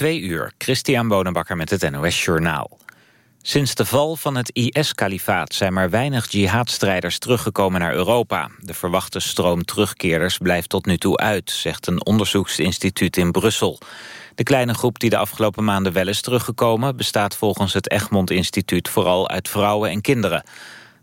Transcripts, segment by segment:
Twee uur, Christian Bonenbakker met het NOS Journaal. Sinds de val van het IS-kalifaat zijn maar weinig jihadstrijders teruggekomen naar Europa. De verwachte stroom terugkeerders blijft tot nu toe uit, zegt een onderzoeksinstituut in Brussel. De kleine groep die de afgelopen maanden wel is teruggekomen... bestaat volgens het Egmond Instituut vooral uit vrouwen en kinderen.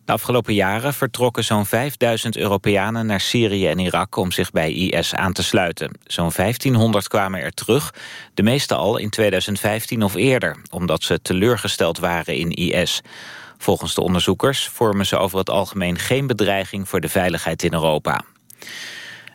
De afgelopen jaren vertrokken zo'n 5000 Europeanen naar Syrië en Irak om zich bij IS aan te sluiten. Zo'n 1500 kwamen er terug, de meeste al in 2015 of eerder, omdat ze teleurgesteld waren in IS. Volgens de onderzoekers vormen ze over het algemeen geen bedreiging voor de veiligheid in Europa.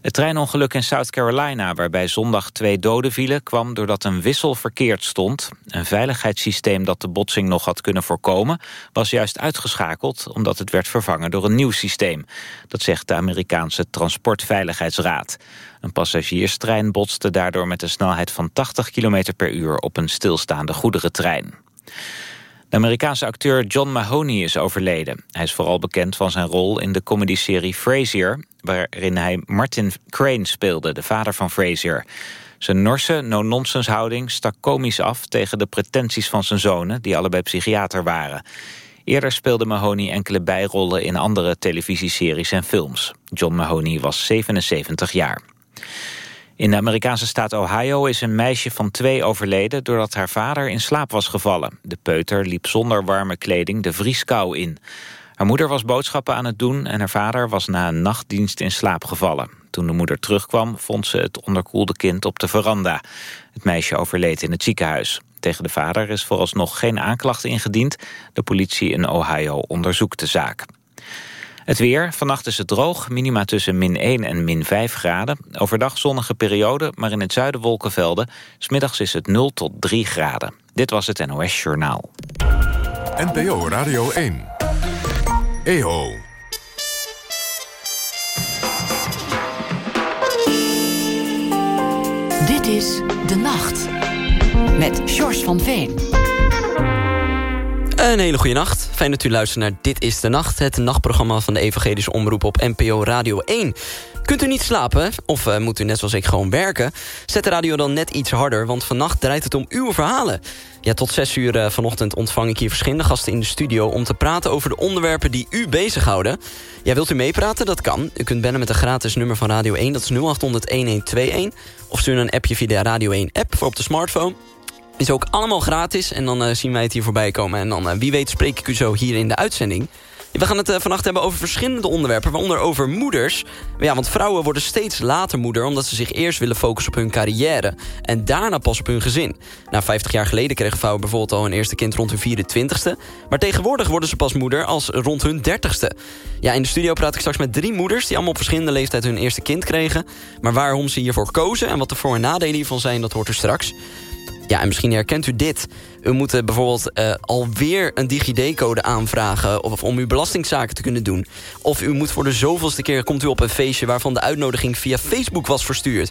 Het treinongeluk in South Carolina, waarbij zondag twee doden vielen... kwam doordat een wissel verkeerd stond. Een veiligheidssysteem dat de botsing nog had kunnen voorkomen... was juist uitgeschakeld omdat het werd vervangen door een nieuw systeem. Dat zegt de Amerikaanse Transportveiligheidsraad. Een passagierstrein botste daardoor met een snelheid van 80 km per uur... op een stilstaande goederentrein. De Amerikaanse acteur John Mahoney is overleden. Hij is vooral bekend van zijn rol in de comedyserie Frasier... waarin hij Martin Crane speelde, de vader van Frasier. Zijn norse, no-nonsense houding stak komisch af... tegen de pretenties van zijn zonen, die allebei psychiater waren. Eerder speelde Mahoney enkele bijrollen in andere televisieseries en films. John Mahoney was 77 jaar. In de Amerikaanse staat Ohio is een meisje van twee overleden... doordat haar vader in slaap was gevallen. De peuter liep zonder warme kleding de vrieskou in. Haar moeder was boodschappen aan het doen... en haar vader was na een nachtdienst in slaap gevallen. Toen de moeder terugkwam, vond ze het onderkoelde kind op de veranda. Het meisje overleed in het ziekenhuis. Tegen de vader is vooralsnog geen aanklacht ingediend. De politie in Ohio onderzoekt de zaak. Het weer, vannacht is het droog, minima tussen min 1 en min 5 graden. Overdag zonnige periode, maar in het zuiden wolkenvelden. Smiddags is het 0 tot 3 graden. Dit was het NOS Journaal. NPO Radio 1. EO. Dit is De Nacht. Met Sjors van Veen. Een hele goede nacht. Fijn dat u luistert naar Dit is de Nacht. Het nachtprogramma van de Evangelische Omroep op NPO Radio 1. Kunt u niet slapen, of uh, moet u net zoals ik gewoon werken... zet de radio dan net iets harder, want vannacht draait het om uw verhalen. Ja, tot zes uur uh, vanochtend ontvang ik hier verschillende gasten in de studio... om te praten over de onderwerpen die u bezighouden. Ja, wilt u meepraten? Dat kan. U kunt bellen met een gratis nummer van Radio 1, dat is 0800-1121. Of stuur een appje via de Radio 1-app voor op de smartphone... Is ook allemaal gratis en dan uh, zien wij het hier voorbij komen. En dan, uh, wie weet, spreek ik u zo hier in de uitzending. We gaan het uh, vannacht hebben over verschillende onderwerpen, waaronder over moeders. Ja, want vrouwen worden steeds later moeder... omdat ze zich eerst willen focussen op hun carrière... en daarna pas op hun gezin. Nou, 50 jaar geleden kregen vrouwen bijvoorbeeld al een eerste kind rond hun 24ste... maar tegenwoordig worden ze pas moeder als rond hun 30ste. Ja, in de studio praat ik straks met drie moeders... die allemaal op verschillende leeftijd hun eerste kind kregen. Maar waarom ze hiervoor kozen en wat de voor- en nadelen hiervan zijn... dat hoort u straks. Ja, en misschien herkent u dit. U moet uh, bijvoorbeeld uh, alweer een DigiD-code aanvragen... Of, om uw belastingzaken te kunnen doen. Of u moet voor de zoveelste keer komt u op een feestje... waarvan de uitnodiging via Facebook was verstuurd.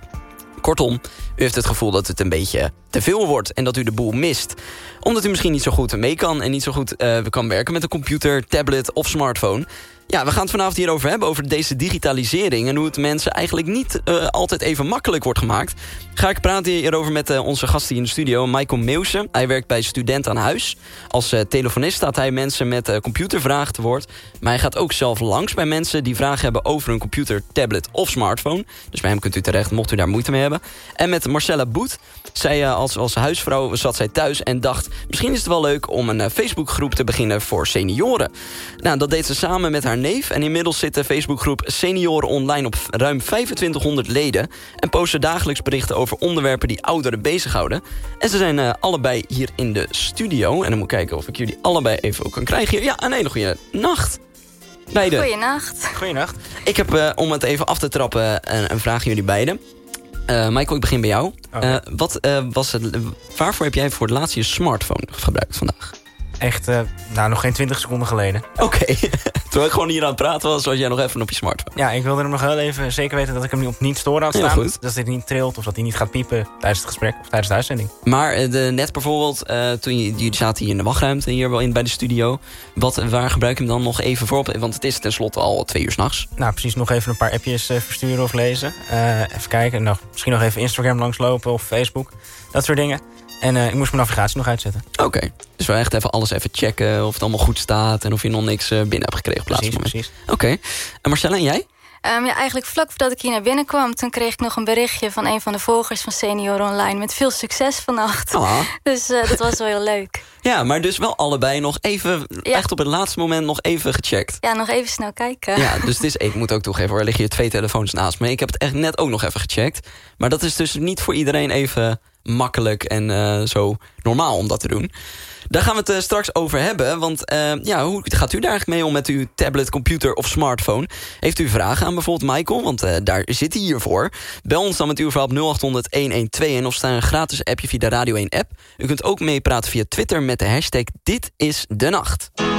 Kortom, u heeft het gevoel dat het een beetje te veel wordt... en dat u de boel mist. Omdat u misschien niet zo goed mee kan... en niet zo goed uh, kan werken met een computer, tablet of smartphone... Ja, we gaan het vanavond hierover hebben, over deze digitalisering... en hoe het mensen eigenlijk niet uh, altijd even makkelijk wordt gemaakt. Ga ik praten hierover met uh, onze gast hier in de studio, Michael Meeuwse. Hij werkt bij Student aan Huis. Als uh, telefonist staat hij mensen met computervragen te woord. Maar hij gaat ook zelf langs bij mensen die vragen hebben... over een computer, tablet of smartphone. Dus bij hem kunt u terecht, mocht u daar moeite mee hebben. En met Marcella Boet. Zij als, als huisvrouw zat zij thuis en dacht... misschien is het wel leuk om een Facebookgroep te beginnen voor senioren. Nou, dat deed ze samen met haar neef. En inmiddels zit de Facebookgroep Senioren Online op ruim 2500 leden... en posten dagelijks berichten over onderwerpen die ouderen bezighouden. En ze zijn uh, allebei hier in de studio. En dan moet ik kijken of ik jullie allebei even ook kan krijgen hier. Ja, een hele goede nacht. Beide. Goeienacht. Goeienacht. Ik heb, uh, om het even af te trappen, een, een vraag aan jullie beiden. Uh, Michael, ik begin bij jou. Okay. wat, was het, waarvoor heb jij voor het laatst je smartphone gebruikt vandaag? Echt, uh, nou, nog geen 20 seconden geleden. Oké. Okay. Terwijl ik gewoon hier aan het praten was, was jij nog even op je smartphone. Ja, ik wilde hem nog wel even zeker weten dat ik hem niet op niet storen aan staan. Goed. Dat hij niet trilt of dat hij niet gaat piepen tijdens het gesprek of tijdens de uitzending. Maar de, net bijvoorbeeld, uh, toen je, jullie zaten hier in de wachtruimte, hier wel in, bij de studio. Wat, waar gebruik je hem dan nog even voor? Want het is tenslotte al twee uur s'nachts. Nou, precies nog even een paar appjes uh, versturen of lezen. even kijken, nog, misschien nog even Instagram langslopen of Facebook. Dat soort dingen. En ik moest mijn navigatie nog uitzetten. Oké, dus wel echt even alles even checken of het allemaal goed staat... en of je nog niks binnen hebt gekregen op precies. Oké, en Marcella, en jij? Um, ja, eigenlijk vlak voordat ik hier naar binnen kwam... toen kreeg ik nog een berichtje van een van de volgers van Senior Online... met veel succes vannacht. Ah. Dus uh, dat was wel heel leuk. Ja, maar dus wel allebei nog even... Ja. echt op het laatste moment nog even gecheckt. Ja, nog even snel kijken. Ja, dus het is, ik moet ook toegeven, er liggen hier twee telefoons naast me. Ik heb het echt net ook nog even gecheckt. Maar dat is dus niet voor iedereen even makkelijk en uh, zo normaal om dat te doen. Daar gaan we het uh, straks over hebben. Want uh, ja, hoe gaat u daar eigenlijk mee om met uw tablet, computer of smartphone? Heeft u vragen aan bijvoorbeeld Michael? Want uh, daar zit hij hier voor. Bel ons dan met uw verhaal op 0800-112 en of staan een gratis appje via de Radio 1 app. U kunt ook meepraten via Twitter met de hashtag Dit is de Nacht.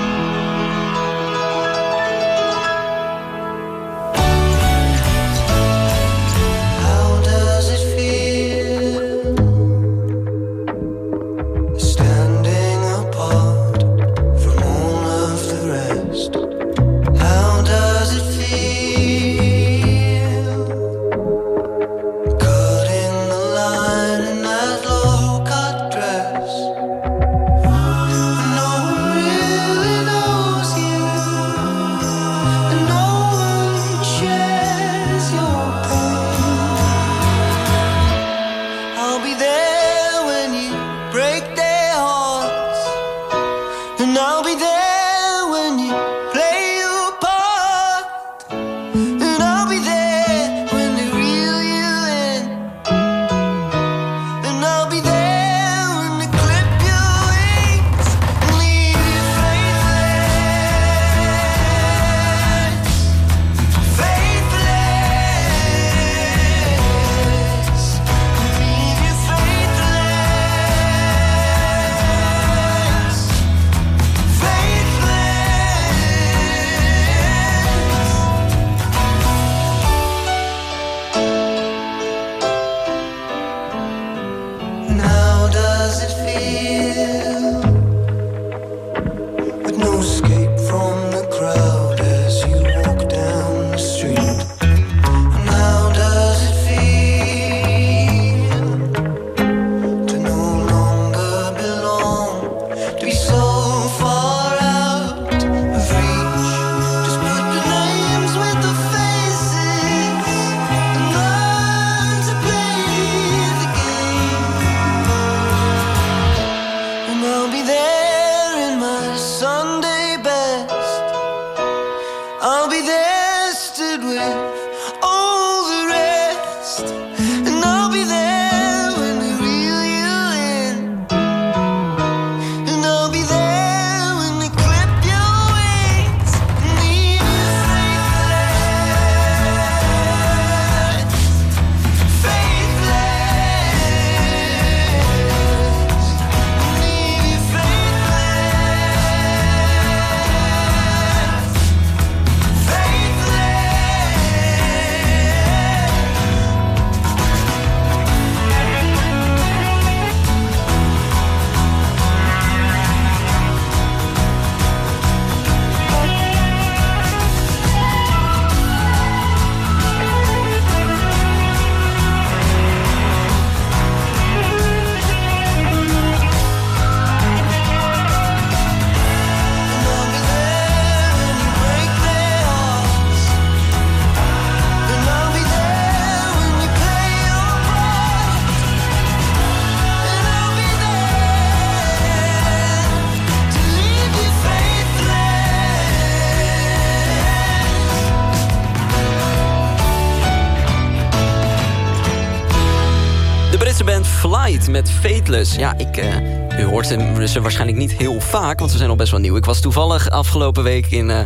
Fateless. Ja, ik, uh, u hoort ze waarschijnlijk niet heel vaak, want ze zijn al best wel nieuw. Ik was toevallig afgelopen week in uh,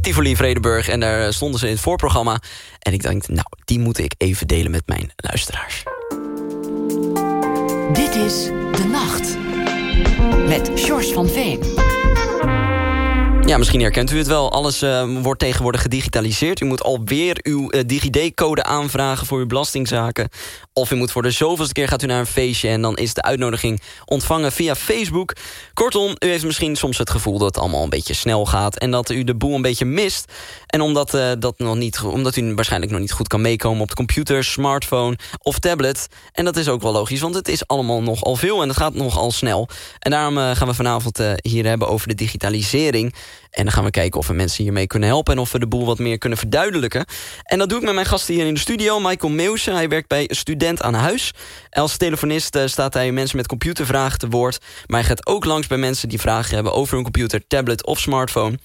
Tivoli Vredenburg... en daar stonden ze in het voorprogramma. En ik dacht, nou, die moet ik even delen met mijn luisteraars. Dit is De Nacht met George van Veen. Ja, misschien herkent u het wel. Alles uh, wordt tegenwoordig gedigitaliseerd. U moet alweer uw uh, DigiD-code aanvragen voor uw belastingzaken. Of u moet voor de zoveelste keer gaat u naar een feestje... en dan is de uitnodiging ontvangen via Facebook. Kortom, u heeft misschien soms het gevoel dat het allemaal een beetje snel gaat... en dat u de boel een beetje mist. En omdat, uh, dat nog niet, omdat u waarschijnlijk nog niet goed kan meekomen... op de computer, smartphone of tablet. En dat is ook wel logisch, want het is allemaal nogal veel... en het gaat nogal snel. En daarom gaan we vanavond hier hebben over de digitalisering... En dan gaan we kijken of we mensen hiermee kunnen helpen... en of we de boel wat meer kunnen verduidelijken. En dat doe ik met mijn gasten hier in de studio. Michael Meeuwsen, hij werkt bij Student aan Huis. Als telefonist uh, staat hij mensen met computervragen te woord. Maar hij gaat ook langs bij mensen die vragen hebben... over hun computer, tablet of smartphone.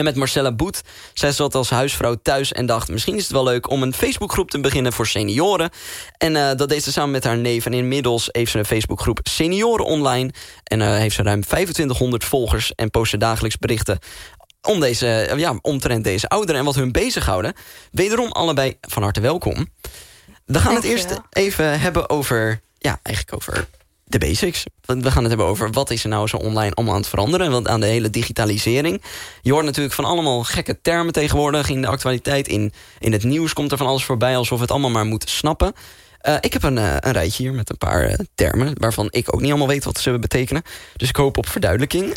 En met Marcella Boet. Zij zat als huisvrouw thuis en dacht... misschien is het wel leuk om een Facebookgroep te beginnen voor senioren. En uh, dat deed ze samen met haar neef. En inmiddels heeft ze een Facebookgroep Senioren Online. En uh, heeft ze ruim 2500 volgers en post dagelijks berichten om deze, ja, omtrent deze ouderen en wat hun bezighouden. Wederom allebei van harte welkom. We gaan het eerst even hebben over, ja, eigenlijk over de basics. We gaan het hebben over wat is er nou zo online allemaal aan het veranderen. Want aan de hele digitalisering. Je hoort natuurlijk van allemaal gekke termen tegenwoordig in de actualiteit. In, in het nieuws komt er van alles voorbij alsof we het allemaal maar moeten snappen. Uh, ik heb een, uh, een, rijtje hier met een paar uh, termen... waarvan ik ook niet allemaal weet wat ze betekenen. Dus ik hoop op verduidelijking.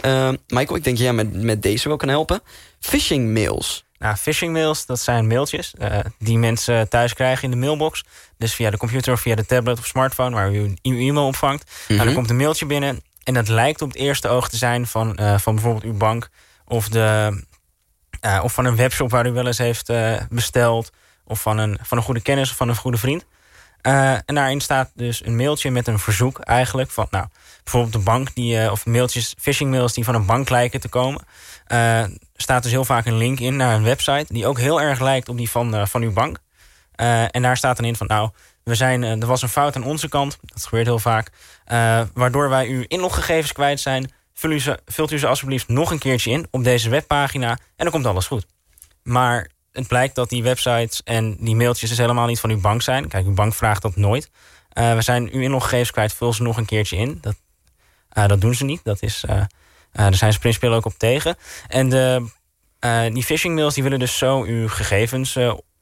Michael, ik denk jij met, met deze wel kan helpen. Phishing mails. Nou, phishing mails, dat zijn mailtjes die mensen thuis krijgen in de mailbox. Dus via de computer of via de tablet of smartphone... waar u uw e-mail ontvangt. Mm -hmm. nou, dan komt een mailtje binnen en dat lijkt op het eerste oog te zijn... van, van bijvoorbeeld uw bank of, de, of van een webshop waar u wel eens heeft besteld... of van een, van een goede kennis of van een goede vriend... En daarin staat dus een mailtje met een verzoek eigenlijk. Van, nou, bijvoorbeeld de bank, die, of mailtjes, phishing mails die van een bank lijken te komen. Staat dus heel vaak een link in naar een website die ook heel erg lijkt op die van, van uw bank. en daar staat dan in van, nou, we zijn, er was een fout aan onze kant. Dat gebeurt heel vaak. waardoor wij uw inloggegevens kwijt zijn. Vul u ze, vult u ze alsjeblieft nog een keertje in op deze webpagina. En dan komt alles goed. Maar het blijkt dat die websites en die mailtjes dus helemaal niet van uw bank zijn. Kijk, uw bank vraagt dat nooit. We zijn uw inloggegevens kwijt, vul ze nog een keertje in. Dat, dat doen ze niet. Dat is, daar zijn ze principieel ook op tegen. En de, die phishing mails die willen dus zo uw gegevens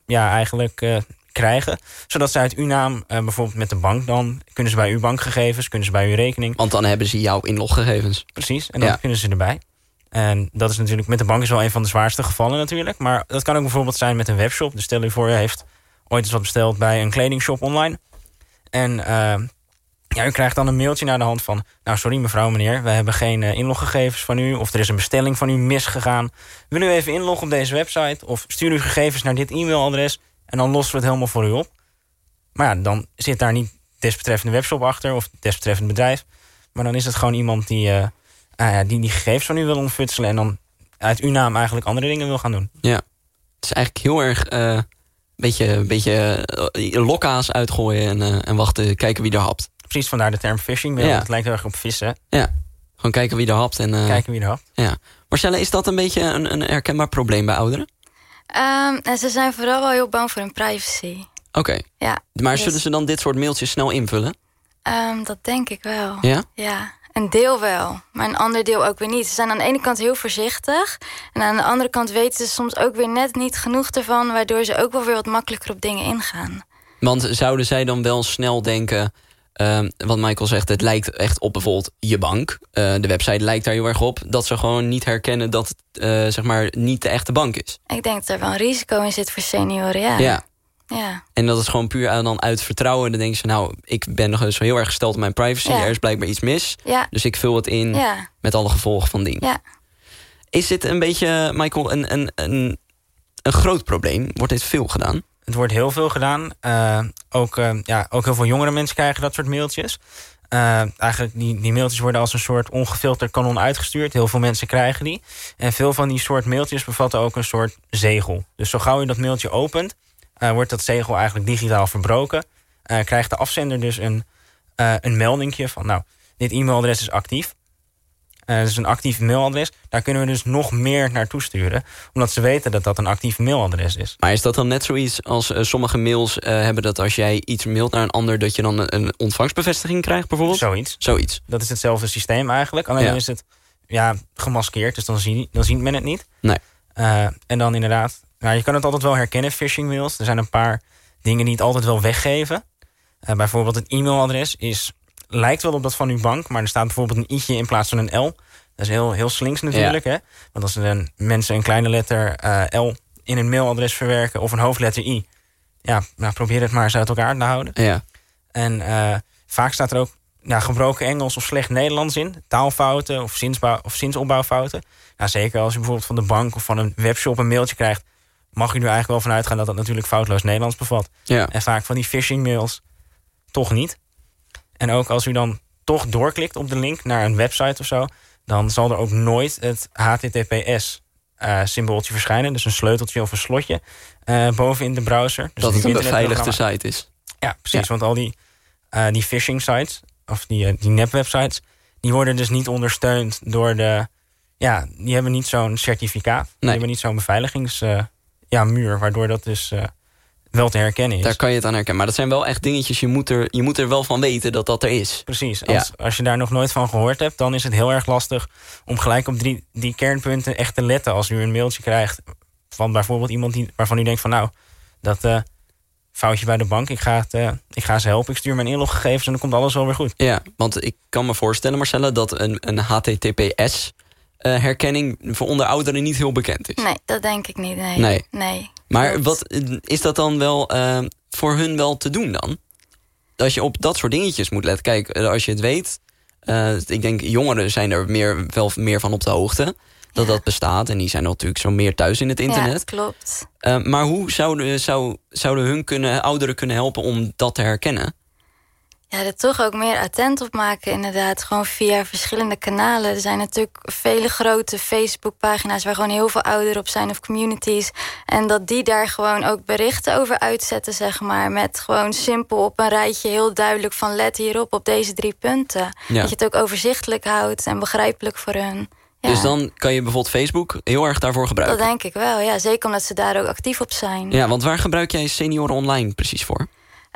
ja, eigenlijk krijgen. Zodat ze uit uw naam, bijvoorbeeld met de bank dan... kunnen ze bij uw bankgegevens, kunnen ze bij uw rekening... Want dan hebben ze jouw inloggegevens. Precies, en dan ja. kunnen ze erbij. En dat is natuurlijk met de bank is wel een van de zwaarste gevallen natuurlijk. Maar dat kan ook bijvoorbeeld zijn met een webshop. Dus stel je voor, je heeft ooit eens wat besteld bij een kledingshop online. En uh, ja, u krijgt dan een mailtje naar de hand van... nou, sorry mevrouw, meneer, we hebben geen uh, inloggegevens van u... of er is een bestelling van u misgegaan. Wil u even inloggen op deze website... of stuur uw gegevens naar dit e-mailadres... en dan lossen we het helemaal voor u op. Maar ja, dan zit daar niet desbetreffende webshop achter... of desbetreffende bedrijf. Maar dan is het gewoon iemand die... Uh, uh, die die gegevens van u wil ontfutselen... en dan uit uw naam eigenlijk andere dingen wil gaan doen. Ja, het is eigenlijk heel erg... Beetje, beetje lokka's uitgooien en, en wachten, kijken wie er hapt. Precies, vandaar de term phishing. Ja. Het lijkt heel erg op vissen. Ja, gewoon kijken wie er hapt. En, kijken wie er hapt. Ja. Marcella, is dat een beetje een, een herkenbaar probleem bij ouderen? Um, ze zijn vooral wel heel bang voor hun privacy. Oké. Okay. Ja, maar dus... zullen ze dan dit soort mailtjes snel invullen? Um, dat denk ik wel. Ja? Ja. Een deel wel, maar een ander deel ook weer niet. Ze zijn aan de ene kant heel voorzichtig... en aan de andere kant weten ze soms ook weer net niet genoeg ervan... waardoor ze ook wel weer wat makkelijker op dingen ingaan. Want zouden zij dan wel snel denken... Uh, wat Michael zegt, het lijkt echt op bijvoorbeeld je bank. Uh, de website lijkt daar heel erg op. Dat ze gewoon niet herkennen dat het uh, zeg maar niet de echte bank is. Ik denk dat er wel een risico in zit voor senioren, ja. ja. Ja. En dat is gewoon puur dan uit vertrouwen. Dan denken ze, nou, ik ben nog eens heel erg gesteld op mijn privacy. Ja. Er is blijkbaar iets mis. Ja. Dus ik vul het in ja. met alle gevolgen van dien. Ja. Is dit een beetje, Michael, een, een, een, een groot probleem? Wordt dit veel gedaan? Het wordt heel veel gedaan. Uh, ook, uh, ja, ook heel veel jongere mensen krijgen dat soort mailtjes. Uh, eigenlijk die, die mailtjes worden als een soort ongefilterd kanon uitgestuurd. Heel veel mensen krijgen die. En veel van die soort mailtjes bevatten ook een soort zegel. Dus zo gauw je dat mailtje opent... Wordt dat zegel eigenlijk digitaal verbroken. Krijgt de afzender dus een, een meldingje van... nou, dit e-mailadres is actief. Dat is een actief mailadres. Daar kunnen we dus nog meer naartoe sturen. Omdat ze weten dat dat een actief mailadres is. Maar is dat dan net zoiets als sommige mails hebben... dat als jij iets mailt naar een ander... dat je dan een, ontvangstbevestiging krijgt bijvoorbeeld? Zoiets. Zoiets. Dat is hetzelfde systeem eigenlijk. Alleen ja. dan is het ja, gemaskeerd, dus dan, zie, dan ziet men het niet. Nee. Uh, en dan inderdaad, nou, je kan het altijd wel herkennen, phishing mails. Er zijn een paar dingen die het altijd wel weggeven. Uh, bijvoorbeeld het e-mailadres is, lijkt wel op dat van uw bank... maar er staat bijvoorbeeld een i'tje in plaats van een L. Dat is heel, heel slinks natuurlijk. Hè? Want als er mensen een kleine letter uh, L in een mailadres verwerken... of een hoofdletter I, ja, nou, probeer het maar eens uit elkaar te houden. Ja. En vaak staat er ook ja, gebroken Engels of slecht Nederlands in. Taalfouten of, zinsbouw, of zinsopbouwfouten. Nou, zeker als je bijvoorbeeld van de bank of van een webshop een mailtje krijgt... mag je nu eigenlijk wel vanuit gaan dat dat natuurlijk foutloos Nederlands bevat. Ja. En vaak van die phishing mails toch niet. En ook als u dan toch doorklikt op de link naar een website of zo... dan zal er ook nooit het HTTPS uh, symbooltje verschijnen. Dus een sleuteltje of een slotje uh, boven in de browser. Dus dat het een beveiligde site is. Ja, precies. Want al die, uh, die phishing sites of die, eh, die nepwebsites, die worden dus niet ondersteund door de... Ja, die hebben niet zo'n certificaat. Nee. Die hebben niet zo'n beveiligingsmuur, ja, muur, waardoor dat dus wel te herkennen is. Daar kan je het aan herkennen. Maar dat zijn wel echt dingetjes, je moet er, je moet er wel van weten dat dat er is. Precies. Als, ja. als je daar nog nooit van gehoord hebt, dan is het heel erg lastig... om gelijk op drie, die kernpunten echt te letten als u een mailtje krijgt... van bijvoorbeeld iemand die, waarvan u denkt van nou, dat foutje bij de bank. Ik ga, het, uh, ik ga ze helpen. Ik stuur mijn inloggegevens en dan komt alles wel weer goed. Ja, want ik kan me voorstellen, Marcella, dat een, een HTTPS... Uh, herkenning voor onder ouderen niet heel bekend is. Nee, dat denk ik niet. Nee. nee. nee maar wat, is dat dan wel uh, voor hun wel te doen dan? Dat je op dat soort dingetjes moet letten. Kijk, als je het weet... ik denk jongeren zijn er meer, wel meer van op de hoogte dat dat bestaat. En die zijn natuurlijk zo meer thuis in het internet. Ja, klopt. Maar hoe zouden, zou, zouden hun kunnen, ouderen kunnen helpen om dat te herkennen? Ja, er toch ook meer attent op maken inderdaad. Gewoon via verschillende kanalen. Er zijn natuurlijk vele grote Facebookpagina's... waar gewoon heel veel ouderen op zijn of communities. En dat die daar gewoon ook berichten over uitzetten, zeg maar. Met gewoon simpel op een rijtje heel duidelijk van... let hierop op deze drie punten. Ja. Dat je het ook overzichtelijk houdt en begrijpelijk voor hun. Ja. Dus dan kan je bijvoorbeeld Facebook heel erg daarvoor gebruiken? Dat denk ik wel, ja. Zeker omdat ze daar ook actief op zijn. Ja, want waar gebruik jij Senioren Online precies voor?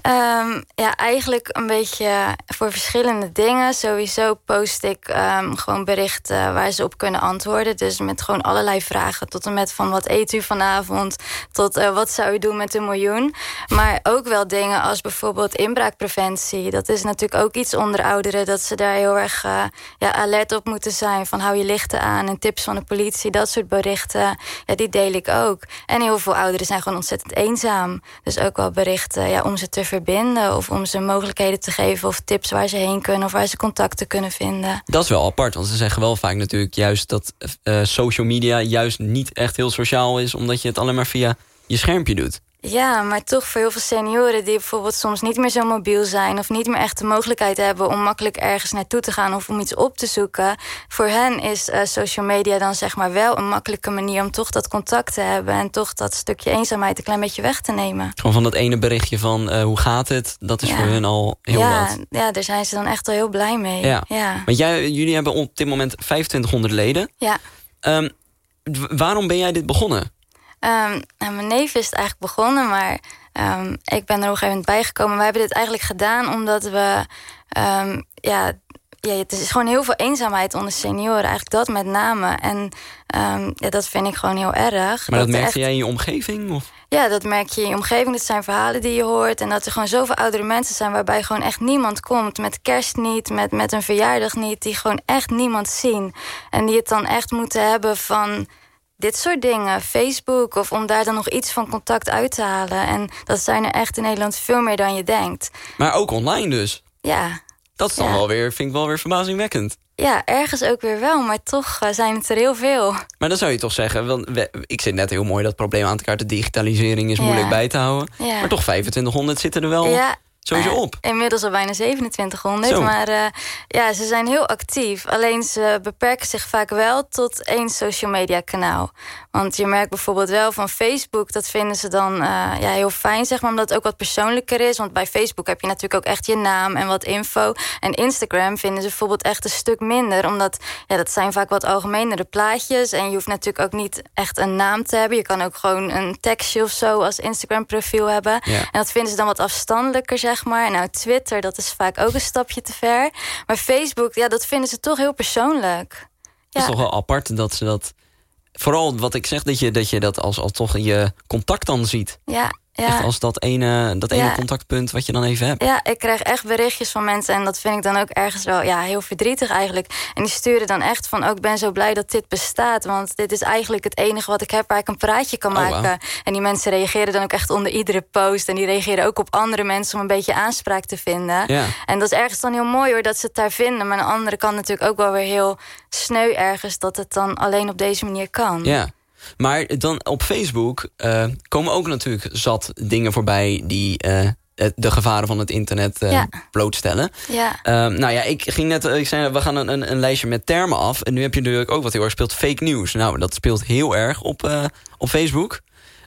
Um, ja, eigenlijk een beetje voor verschillende dingen. Sowieso post ik um, gewoon berichten waar ze op kunnen antwoorden. Dus met gewoon allerlei vragen. Tot en met van wat eet u vanavond? Tot uh, wat zou u doen met een miljoen? Maar ook wel dingen als bijvoorbeeld inbraakpreventie. Dat is natuurlijk ook iets onder ouderen. Dat ze daar heel erg uh, ja, alert op moeten zijn. Van hou je lichten aan en tips van de politie. Dat soort berichten, ja, die deel ik ook. En heel veel ouderen zijn gewoon ontzettend eenzaam. Dus ook wel berichten ja, om ze te verbinden... of om ze mogelijkheden te geven of tips waar ze heen kunnen... of waar ze contacten kunnen vinden. Dat is wel apart, want ze zeggen wel vaak natuurlijk juist... dat uh, social media juist niet echt heel sociaal is... omdat je het alleen maar via je schermpje doet. Ja, maar toch voor heel veel senioren die bijvoorbeeld soms niet meer zo mobiel zijn... of niet meer echt de mogelijkheid hebben om makkelijk ergens naartoe te gaan... of om iets op te zoeken. Voor hen is uh, social media dan zeg maar wel een makkelijke manier... om toch dat contact te hebben en toch dat stukje eenzaamheid een klein beetje weg te nemen. Gewoon van dat ene berichtje van uh, hoe gaat het, dat is ja. voor hun al heel ja, wat. Ja, daar zijn ze dan echt wel heel blij mee. Ja. ja. Want jij, jullie hebben op dit moment 2500 leden. Ja. Um, waarom ben jij dit begonnen? Um, nou, mijn neef is het eigenlijk begonnen, maar um, ik ben er op een gegeven moment bijgekomen. Wij hebben dit eigenlijk gedaan omdat we... Um, ja, ja, het is gewoon heel veel eenzaamheid onder senioren. Eigenlijk dat met name. En ja, dat vind ik gewoon heel erg. Maar dat, dat merkte echt... jij in je omgeving? Of? Ja, dat merk je in je omgeving. Dat zijn verhalen die je hoort. En dat er gewoon zoveel oudere mensen zijn... waarbij gewoon echt niemand komt. Met kerst niet, met, met een verjaardag niet. Die gewoon echt niemand zien. En die het dan echt moeten hebben van dit soort dingen, Facebook... of om daar dan nog iets van contact uit te halen. En dat zijn er echt in Nederland veel meer dan je denkt. Maar ook online dus? Ja. Dat is dan ja. wel weer, vind ik wel weer verbazingwekkend. Ja, ergens ook weer wel, maar toch uh, zijn het er heel veel. Maar dan zou je toch zeggen, want we, ik zit net heel mooi dat probleem aan te kaarten. digitalisering is moeilijk ja. bij te houden. Ja. Maar toch 2500 zitten er wel ja. Sowieso uh, op. Inmiddels al bijna 2700. Zo. Maar uh, ja, ze zijn heel actief. Alleen ze beperken zich vaak wel tot één social media kanaal. Want je merkt bijvoorbeeld wel van Facebook... dat vinden ze dan uh, ja, heel fijn, zeg maar, omdat het ook wat persoonlijker is. Want bij Facebook heb je natuurlijk ook echt je naam en wat info. En Instagram vinden ze bijvoorbeeld echt een stuk minder. Omdat ja, dat zijn vaak wat algemenere plaatjes. En je hoeft natuurlijk ook niet echt een naam te hebben. Je kan ook gewoon een tekstje of zo als Instagram profiel hebben. Ja. En dat vinden ze dan wat afstandelijker, zeg maar. Nou, Twitter, dat is vaak ook een stapje te ver. Maar Facebook, ja, dat vinden ze toch heel persoonlijk. Dat is toch wel apart dat ze dat... Vooral wat ik zeg, dat je dat, je dat als, als toch je contact dan ziet. Ja, ja. Echt als dat ene, dat ene Ja. contactpunt wat je dan even hebt. Ja, ik krijg echt berichtjes van mensen en dat vind ik dan ook ergens wel ja, heel verdrietig eigenlijk. En die sturen dan echt van, ook ik ben zo blij dat dit bestaat, want dit is eigenlijk het enige wat ik heb waar ik een praatje kan Oh, maken. En die mensen reageren dan ook echt onder iedere post en die reageren ook op andere mensen om een beetje aanspraak te vinden. Ja. En dat is ergens dan heel mooi hoor, dat ze het daar vinden. Maar aan de andere kant natuurlijk ook wel weer heel sneu ergens dat het dan alleen op deze manier kan. Ja. Maar dan op Facebook eh, komen ook natuurlijk zat dingen voorbij... die eh, de gevaren van het internet eh, Ja. blootstellen. Ja. Ehm, nou ja, ik ging net, ik zei, we gaan een, een, een lijstje met termen af. En nu heb je natuurlijk ook wat heel erg speelt, fake news. Nou, dat speelt heel erg op, op Facebook.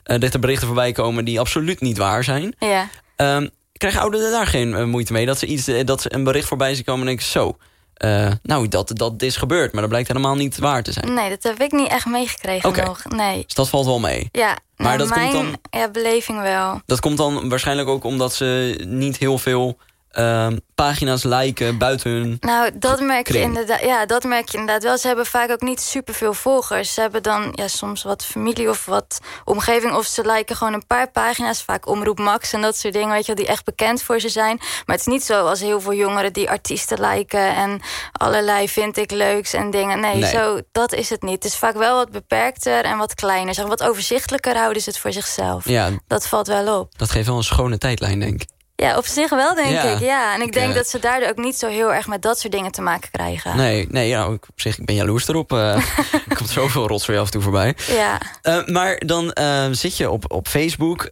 Dat er berichten voorbij komen die absoluut niet waar zijn. ja. Ehm, krijgen ouderen daar geen moeite mee? Dat ze, iets, dat ze een bericht voorbij zien komen en denken... zo, eh, nou, dat, dat is gebeurd, maar dat blijkt helemaal niet waar te zijn. Nee, dat heb ik niet echt meegekregen Oké. nog. Nee. Dus dat valt wel mee. Ja, Maar naar dat komt dan- ja, beleving wel. Dat komt dan waarschijnlijk ook omdat ze niet heel veel ehm, pagina's liken buiten hun... Nou, dat merk je kring. inderdaad. Ja, dat merk je inderdaad wel. Ze hebben vaak ook niet superveel volgers. Ze hebben dan ja, soms wat familie of wat omgeving. Of ze liken gewoon een paar pagina's. Vaak Omroep Max en dat soort dingen, weet je die echt bekend voor ze zijn. Maar het is niet zo als heel veel jongeren die artiesten liken en allerlei vind ik leuks en dingen. Nee, Nee. zo, dat is het niet. Het is vaak wel wat beperkter en wat kleiner. Zeg, wat overzichtelijker houden ze het voor zichzelf. Ja, Dat valt wel op. dat geeft wel een schone tijdlijn, denk ik. Ja, op zich wel, denk Ja. ik. Ja, en ik Ik, denk eh, dat ze daardoor ook niet zo heel erg met dat soort dingen te maken krijgen. Nee, nee ja, ik- op zich, ik ben jaloers erop. eh. er komt zoveel rotzooi af en toe voorbij. Ja, Eh, maar dan zit je op, op Facebook.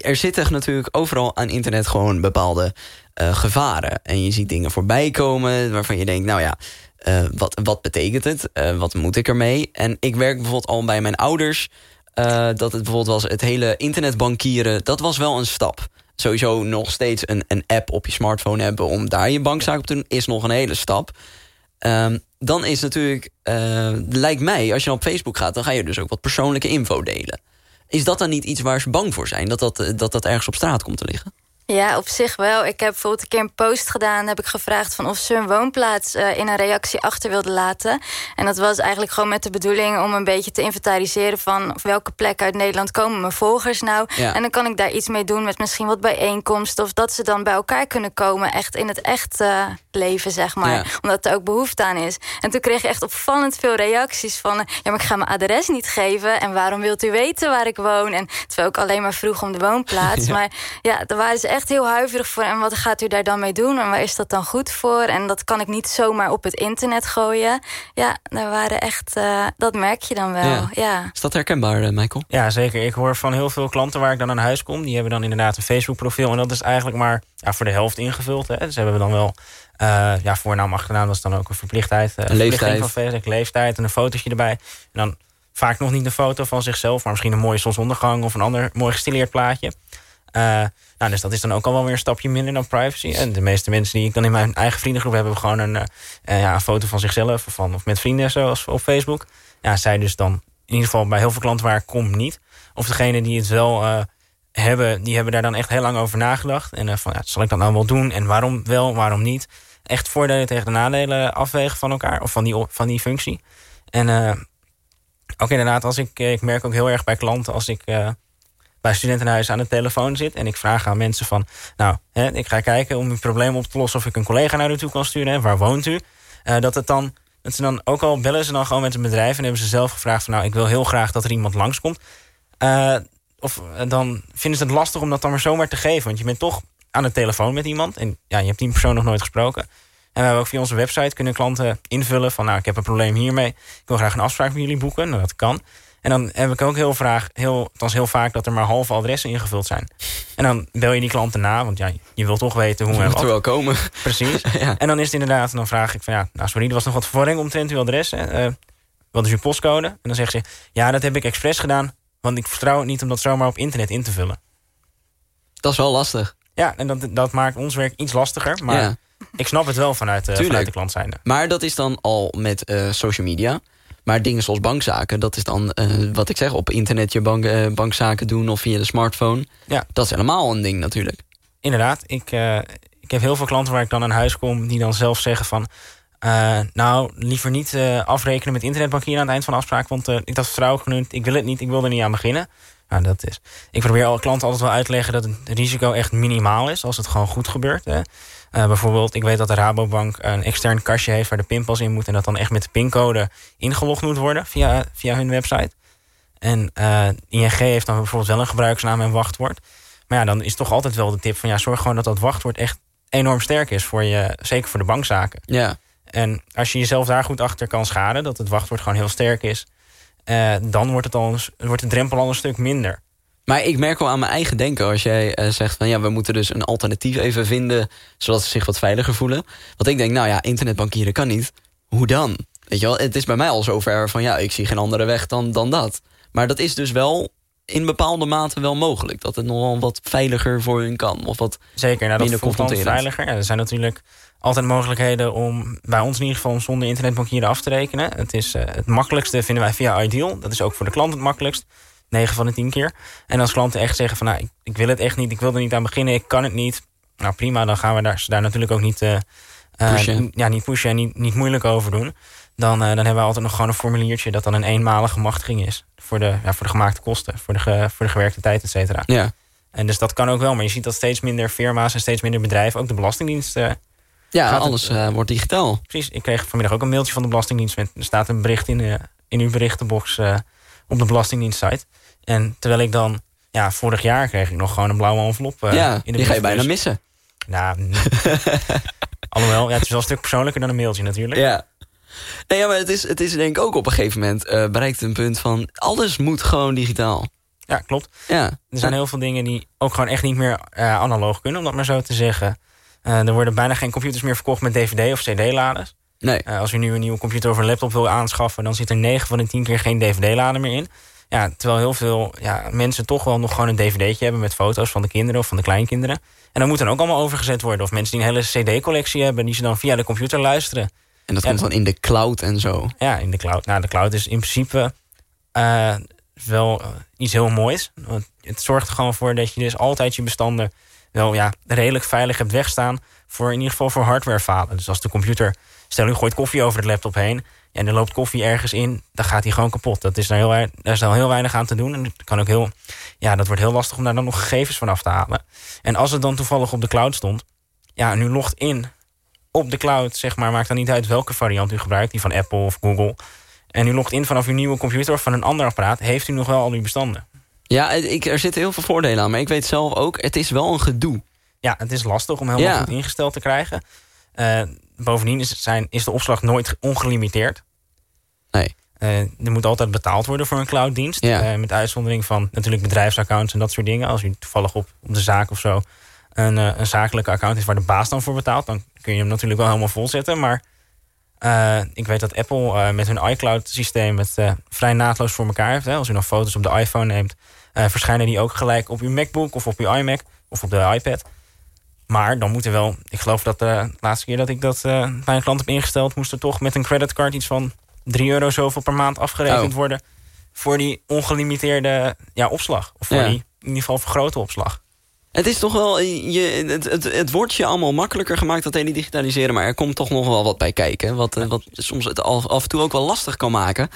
er zitten natuurlijk overal aan internet gewoon bepaalde gevaren. En je ziet dingen voorbij komen waarvan je denkt, nou ja, wat, wat betekent het? Wat moet ik ermee? En ik werk bijvoorbeeld al bij mijn ouders. dat het bijvoorbeeld was het hele internetbankieren, dat was wel een stap. Sowieso nog steeds een, een app op je smartphone hebben om daar je bankzaak op te doen, is nog een hele stap. Ehm, dan is natuurlijk, eh, lijkt mij, als je op Facebook gaat... dan ga je dus ook wat persoonlijke info delen. Is dat dan niet iets waar ze bang voor zijn? Dat dat, eh, dat, dat ergens op straat komt te liggen? Ja, op zich wel. Ik heb bijvoorbeeld een keer een post gedaan. Heb ik gevraagd van of ze hun woonplaats eh, in een reactie achter wilden laten. En dat was eigenlijk gewoon met de bedoeling om een beetje te inventariseren van op welke plek uit Nederland komen mijn volgers nou. Ja. En dan kan ik daar iets mee doen met misschien wat bijeenkomsten. Of dat ze dan bij elkaar kunnen komen. Echt in het echt eh, leven, zeg maar. Ja. Omdat er ook behoefte aan is. En toen kreeg je echt opvallend veel reacties van... eh, ja, maar ik ga mijn adres niet geven. En waarom wilt u weten waar ik woon? En terwijl ik alleen maar vroeg om de woonplaats. Ja. Maar ja, daar waren ze echt heel huiverig voor. En wat gaat u daar dan mee doen? En waar is dat dan goed voor? En dat kan ik niet zomaar op het internet gooien. Ja, daar waren echt... eh, dat merk je dan wel, Ja. ja. Is dat herkenbaar, eh, Michael? Ja, zeker. Ik hoor van heel veel klanten waar ik dan aan huis kom. Die hebben dan inderdaad een Facebook-profiel. En dat is eigenlijk maar ja, voor de helft ingevuld. Hè. Dus hebben we dan wel eh, ja, voornaam, achternaam. Dat is dan ook een verplichtheid. eh, Een leeftijd. Van Facebook, leeftijd en een fotootje erbij. En dan vaak nog niet een foto van zichzelf. Maar misschien een mooie zonsondergang of een ander mooi gestileerd plaatje. Eh, nou, dus dat is dan ook al wel weer een stapje minder dan privacy. En de meeste mensen die ik dan in mijn eigen vriendengroep heb... hebben gewoon een, eh, eh, ja, een foto van zichzelf of, van, of met vrienden zoals op Facebook. Ja, zij dus dan in ieder geval bij heel veel klanten waar ik kom niet. Of degene die het wel hebben, die hebben daar dan echt heel lang over nagedacht. En van, ja, zal ik dat nou wel doen? En waarom wel, waarom niet? Echt voordelen tegen de nadelen afwegen van elkaar. Of van die, van die functie. En ook inderdaad, als ik, ik merk ook heel erg bij klanten... als ik bij studentenhuis aan de telefoon zit... en ik vraag aan mensen van... nou, hè, ik ga kijken om uw probleem op te lossen... of ik een collega naar u toe kan sturen. Hè, waar woont u? Eh, dat het dan... Dat ze dan ook al bellen ze dan gewoon met een bedrijf... en hebben ze zelf gevraagd van... nou, ik wil heel graag dat er iemand langskomt. Eh of eh, dan vinden ze het lastig om dat dan maar zomaar te geven. Want je bent toch aan de telefoon met iemand... en ja, je hebt die persoon nog nooit gesproken. En we hebben ook via onze website kunnen klanten invullen van... nou, ik heb een probleem hiermee. Ik wil graag een afspraak met jullie boeken. Nou, dat kan. En dan heb ik ook heel, vraag, heel, heel vaak dat er maar halve adressen ingevuld zijn. En dan bel je die klanten na, want ja, je wilt toch weten hoe er wel komen. Precies. Ja. En dan is het inderdaad, dan vraag ik van ja, nou sorry, er was nog wat verwarring omtrent uw adres. Eh, wat is uw postcode? En dan zegt ze, ja, dat heb ik expres gedaan, want ik vertrouw het niet om dat zomaar op internet in te vullen. Dat is wel lastig. Ja, en dat, dat maakt ons werk iets lastiger, maar Ja. ik snap het wel vanuit, Tuurlijk. vanuit de klant zijnde. Maar dat is dan al met eh, social media. Maar dingen zoals bankzaken, dat is dan eh, wat ik zeg... op internet je bank, eh, bankzaken doen of via de smartphone. Ja. Dat is helemaal een ding natuurlijk. Inderdaad, ik, eh, ik heb heel veel klanten waar ik dan aan huis kom... die dan zelf zeggen van... Nou, liever niet afrekenen met internetbankieren aan het eind van de afspraak. Want ik had vertrouwen genoemd, ik wil het niet, ik wil er niet aan beginnen. Nou, dat is. Ik probeer alle klanten altijd wel uit te leggen dat het risico echt minimaal is. Als het gewoon goed gebeurt. Hè. Bijvoorbeeld, ik weet dat de Rabobank een extern kastje heeft waar de pinpas in moet. En dat dan echt met de pincode ingelogd moet worden via, via hun website. En ING heeft dan bijvoorbeeld wel een gebruikersnaam en wachtwoord. Maar ja, dan is toch altijd wel de tip van ja, zorg gewoon dat dat wachtwoord echt enorm sterk is voor je, zeker voor de bankzaken. Ja. En als je jezelf daar goed achter kan schaden, dat het wachtwoord gewoon heel sterk is, eh, dan wordt, het al wordt de drempel al een stuk minder. Maar ik merk wel aan mijn eigen denken als jij eh, zegt van ja, we moeten dus een alternatief even vinden, zodat ze zich wat veiliger voelen. Want ik denk, nou ja, internetbankieren kan niet. Hoe dan? Weet je wel, het is bij mij al zover van ja, ik zie geen andere weg dan, dan dat. Maar dat is dus wel in bepaalde mate wel mogelijk. Dat het nogal wat veiliger voor hun kan. Of wat Zeker, nou, dat voelt dan veiliger. Ja, er zijn natuurlijk altijd mogelijkheden om bij ons in ieder geval zonder internetbankieren af te rekenen. Het, is, uh, het makkelijkste vinden wij via Ideal. Dat is ook voor de klant het makkelijkst. 9 van de 10 keer. En als klanten echt zeggen van nou, ik, ik, wil het echt niet, ik wil er niet aan beginnen, ik kan het niet. Nou prima, dan gaan we daar, daar natuurlijk ook niet, uh, pushen. ja, niet pushen en niet, niet moeilijk over doen. Dan, uh, dan hebben we altijd nog gewoon een formuliertje dat dan een eenmalige machtiging is. Voor de, ja, voor de gemaakte kosten, voor de, ge, voor de gewerkte tijd, et cetera. Ja. En dus dat kan ook wel, maar je ziet dat steeds minder firma's en steeds minder bedrijven, ook de Belastingdienst ja, alles wordt digitaal. Precies. Ik kreeg vanmiddag ook een mailtje van de Belastingdienst. Met, er staat een bericht in, in uw berichtenbox uh, op de Belastingdienst site. En terwijl ik dan... Ja, vorig jaar kreeg ik nog gewoon een blauwe envelop. ja, in de die ga je bijna missen. Nou, alhoewel, ja, het is wel een stuk persoonlijker dan een mailtje natuurlijk. Ja. Nee, ja, maar het is, het is denk ik ook op een gegeven moment bereikt een punt van... alles moet gewoon digitaal. Ja, klopt. Ja. Er zijn heel veel dingen die ook gewoon echt niet meer analoog kunnen, om dat maar zo te zeggen. Uh, er worden bijna geen computers meer verkocht met dvd- of cd-laders. Nee. Uh, als u nu een nieuwe computer of een laptop wil aanschaffen... dan zit er 9 van de 10 keer geen dvd-lader meer in. Ja, terwijl heel veel ja, mensen toch wel nog gewoon een dvd'tje hebben... met foto's van de kinderen of van de kleinkinderen. En dat moet dan ook allemaal overgezet worden. Of mensen die een hele cd-collectie hebben... die ze dan via de computer luisteren. En dat komt dan in de cloud en zo? Ja, in de cloud. Nou, de cloud is in principe uh, wel iets heel moois. Want het zorgt er gewoon voor dat je dus altijd je bestanden wel ja, redelijk veilig hebt wegstaan. Voor in ieder geval voor hardware falen. Dus als de computer, stel u gooit koffie over de laptop heen. En er loopt koffie ergens in, dan gaat hij gewoon kapot. Dat is daar, heel, daar is heel weinig aan te doen. En dat, kan ook heel, ja, dat wordt heel lastig om daar dan nog gegevens van af te halen. En als het dan toevallig op de cloud stond. Ja, nu logt in op de cloud, zeg maar. Maakt dan niet uit welke variant u gebruikt. Die van Apple of Google. En u logt in vanaf uw nieuwe computer of van een ander apparaat. Heeft u nog wel al uw bestanden. Ja, ik, er zitten heel veel voordelen aan. Maar ik weet zelf ook, het is wel een gedoe. Ja, het is lastig om helemaal goed ingesteld te krijgen. Uh, bovendien is, zijn, is de opslag nooit ongelimiteerd. Nee. Uh, er moet altijd betaald worden voor een clouddienst. Ja. Uh, met uitzondering van natuurlijk bedrijfsaccounts en dat soort dingen. Als u toevallig op, op de zaak of zo een, een zakelijke account is waar de baas dan voor betaalt... dan kun je hem natuurlijk wel helemaal volzetten. Maar ik weet dat Apple met hun iCloud systeem het vrij naadloos voor elkaar heeft. Hè. Als u nog foto's op de iPhone neemt, verschijnen die ook gelijk op uw MacBook of op uw iMac of op de iPad. Maar dan moet er wel, ik geloof dat eh, de laatste keer dat ik dat uh, bij een klant heb ingesteld, moest er toch met een creditcard iets van 3 euro zoveel per maand afgerekend oh. worden. Voor die ongelimiteerde ja, opslag. Of voor die in ieder geval vergrote opslag. Het is toch wel, je, het, wordt je allemaal makkelijker gemaakt, dat hele digitaliseren. Maar er komt toch nog wel wat bij kijken. Wat, wat soms af en toe ook wel lastig kan maken.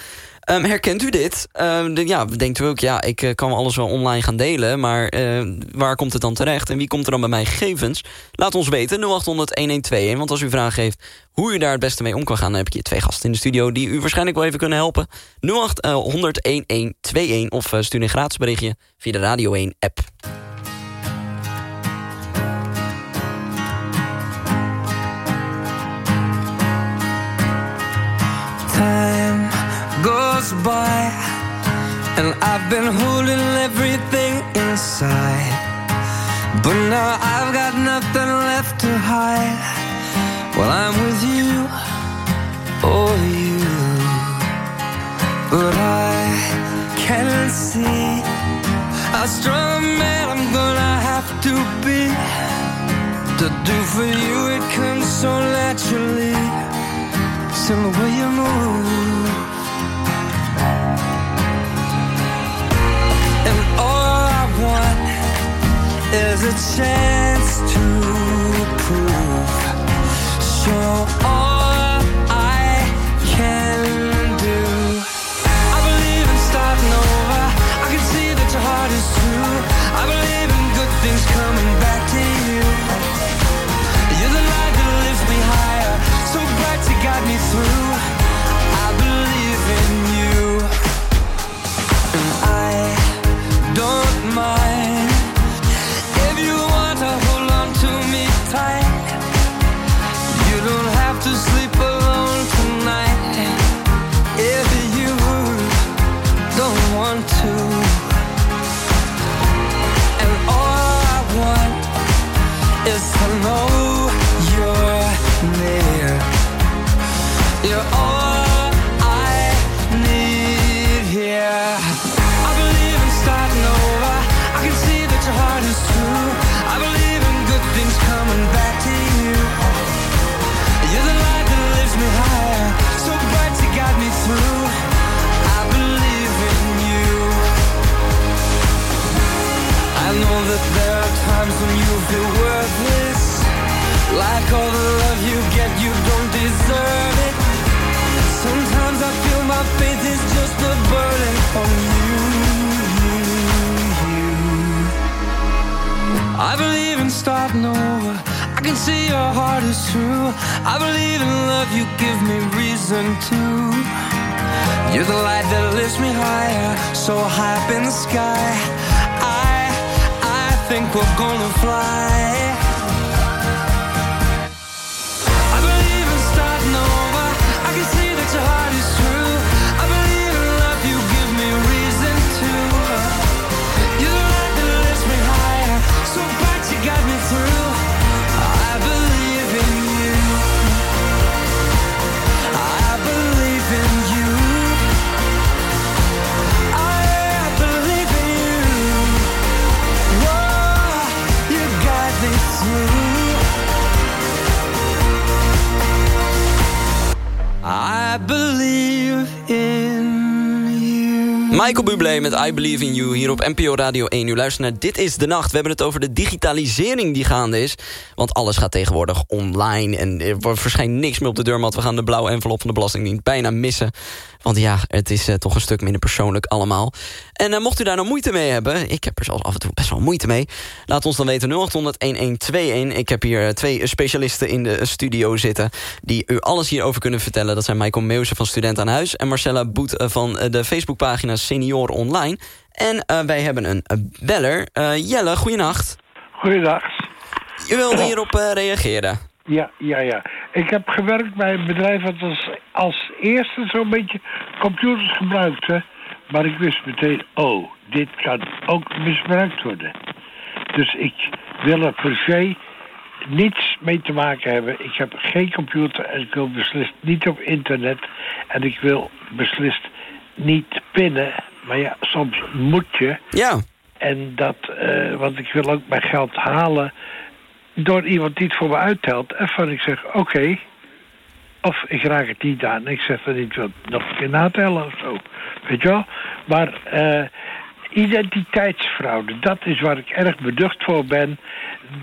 Um, herkent u dit? Um, de, ja, denkt u ook, ja, ik uh, kan alles wel online gaan delen... maar waar komt het dan terecht en wie komt er dan bij mijn gegevens? Laat ons weten, 0800-1121. Want als u vragen heeft hoe u daar het beste mee om kan gaan... dan heb ik hier twee gasten in de studio die u waarschijnlijk wel even kunnen helpen. 0800-1121 of stuur een gratis berichtje via de Radio 1-app. By And I've been holding everything inside. But now I've got nothing left to hide. While I'm with you, oh you. But I can't see How strong man I'm gonna have to be To do for you. It comes so naturally. In the way you move There's a chance to prove. So Met I Believe in You hier op NPO Radio 1. U luistert naar Dit is de Nacht. We hebben het over de digitalisering die gaande is. Want alles gaat tegenwoordig online en er verschijnt niks meer op de deurmat. We gaan de blauwe envelop van de Belastingdienst bijna missen. Want ja, het is uh, toch een stuk minder persoonlijk allemaal. En uh, mocht u daar nou moeite mee hebben... ik heb er zelfs af en toe best wel moeite mee... laat ons dan weten 0800-1121. Ik heb hier uh, twee specialisten in de studio zitten... die u alles hierover kunnen vertellen. Dat zijn Michael Meeuwse van Student aan Huis... en Marcella Boet van de Facebookpagina Senior Online. En wij hebben een beller. Jelle, goeienacht. Goeiedag. Je wilde hierop reageren. Ja, ja, ja. Ik heb gewerkt bij een bedrijf dat als, als eerste zo'n beetje computers gebruikte. Maar ik wist meteen, oh, dit kan ook misbruikt worden. Dus ik wil er per se niets mee te maken hebben. Ik heb geen computer en ik wil beslist niet op internet. En ik wil beslist niet pinnen. Maar ja, soms moet je. Ja. En dat, uh, want ik wil ook mijn geld halen door iemand die het voor me uittelt. En van ik zeg, oké. Of ik raak het niet aan. Ik zeg dat ik wil nog een keer natellen of zo. Weet je wel? Maar uh, identiteitsfraude, dat is waar ik erg beducht voor ben.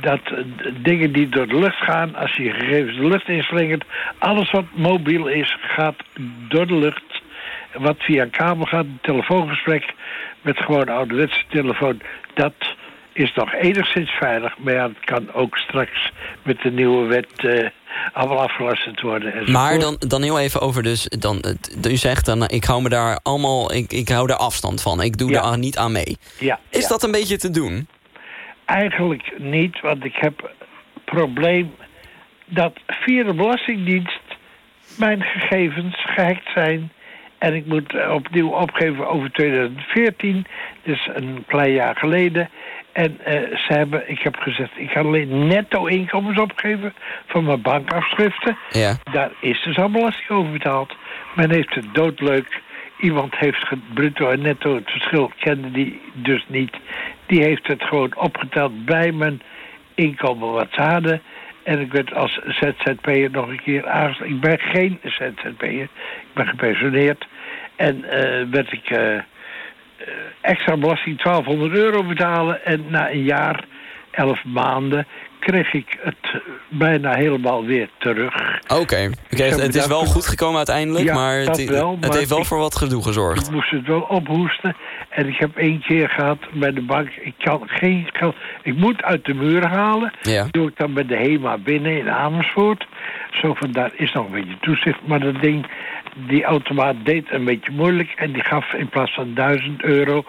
Dat uh, dingen die door de lucht gaan, als je gegevens de lucht inslingert... alles wat mobiel is, gaat door de lucht. Wat via een kabel gaat, een telefoongesprek met gewoon ouderwetse telefoon... dat is nog enigszins veilig. Maar ja, het kan ook straks met de nieuwe wet uh, allemaal afgelasterd worden. Maar dan, dan heel even over dus, dan, u zegt dan, ik hou me daar allemaal, ik, ik hou er afstand van. Ik doe ja. daar niet aan mee. Ja, is dat een beetje te doen? Eigenlijk niet, want ik heb probleem dat via de Belastingdienst mijn gegevens gehackt zijn... En ik moet opnieuw opgeven over 2014, dus een klein jaar geleden. En uh, ze hebben, ik heb gezegd, ik ga alleen netto inkomens opgeven van mijn bankafschriften. Ja. Daar is dus al belasting over betaald. Men heeft het doodleuk. Iemand heeft het bruto en netto, het verschil kende die dus niet. Die heeft het gewoon opgeteld bij mijn inkomen wat ze hadden. En ik werd als ZZP'er nog een keer aangesteld. Ik ben geen ZZP'er. Ik ben gepensioneerd. En uh, werd ik... Uh, extra belasting 1200 euro betalen. En na een jaar, 11 maanden, kreeg ik het bijna helemaal weer terug. Oké, okay. het is wel goed gekomen uiteindelijk, ja, maar, het, wel, het heeft wel voor wat gedoe gezorgd. Ik moest het wel ophoesten. En ik heb één keer gehad bij de bank, ik kan geen geld... Ik moet uit de muur halen. Ja. Doe ik dan bij de HEMA binnen in Amersfoort. Zo van, daar is nog een beetje toezicht. Maar dat ding, die automaat deed een beetje moeilijk... en die gaf in plaats van 1000 euro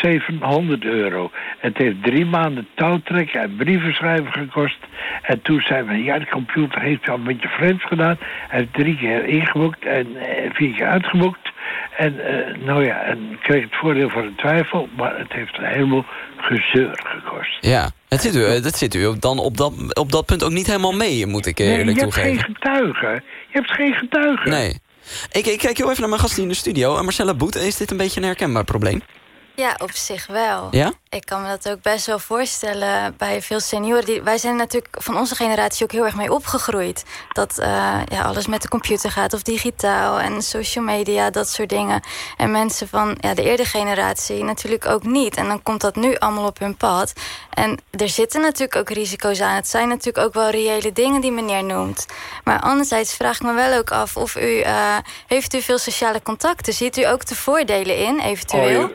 700 euro. Het heeft drie maanden touwtrekken en brieven schrijven gekost. En toen zei men, ja, de computer heeft al een beetje vreemd gedaan. Hij heeft drie keer ingeboekt en eh, vier keer uitgeboekt. En uh, nou ja, en kreeg het voordeel voor de twijfel... maar het heeft een heleboel gezeur gekost. Ja, het zit u, dat zit u dan op dat, op dat punt ook niet helemaal mee, moet ik eerlijk nee, je toegeven. Je hebt geen getuigen. Je hebt geen getuigen. Nee. Ik, ik kijk heel even naar mijn gasten in de studio. Marcella Boet, is dit een beetje een herkenbaar probleem? Ja, op zich wel. Ja? Ik kan me dat ook best wel voorstellen bij veel senioren. Die, wij zijn natuurlijk van onze generatie ook heel erg mee opgegroeid. Dat uh, ja, alles met de computer gaat of digitaal en social media, dat soort dingen. En mensen van ja, de eerdere generatie natuurlijk ook niet. En dan komt dat nu allemaal op hun pad. En er zitten natuurlijk ook risico's aan. Het zijn natuurlijk ook wel reële dingen die meneer noemt. Maar anderzijds vraag ik me wel ook af of u... Uh, heeft u veel sociale contacten? Ziet u ook de voordelen in, eventueel? Oh,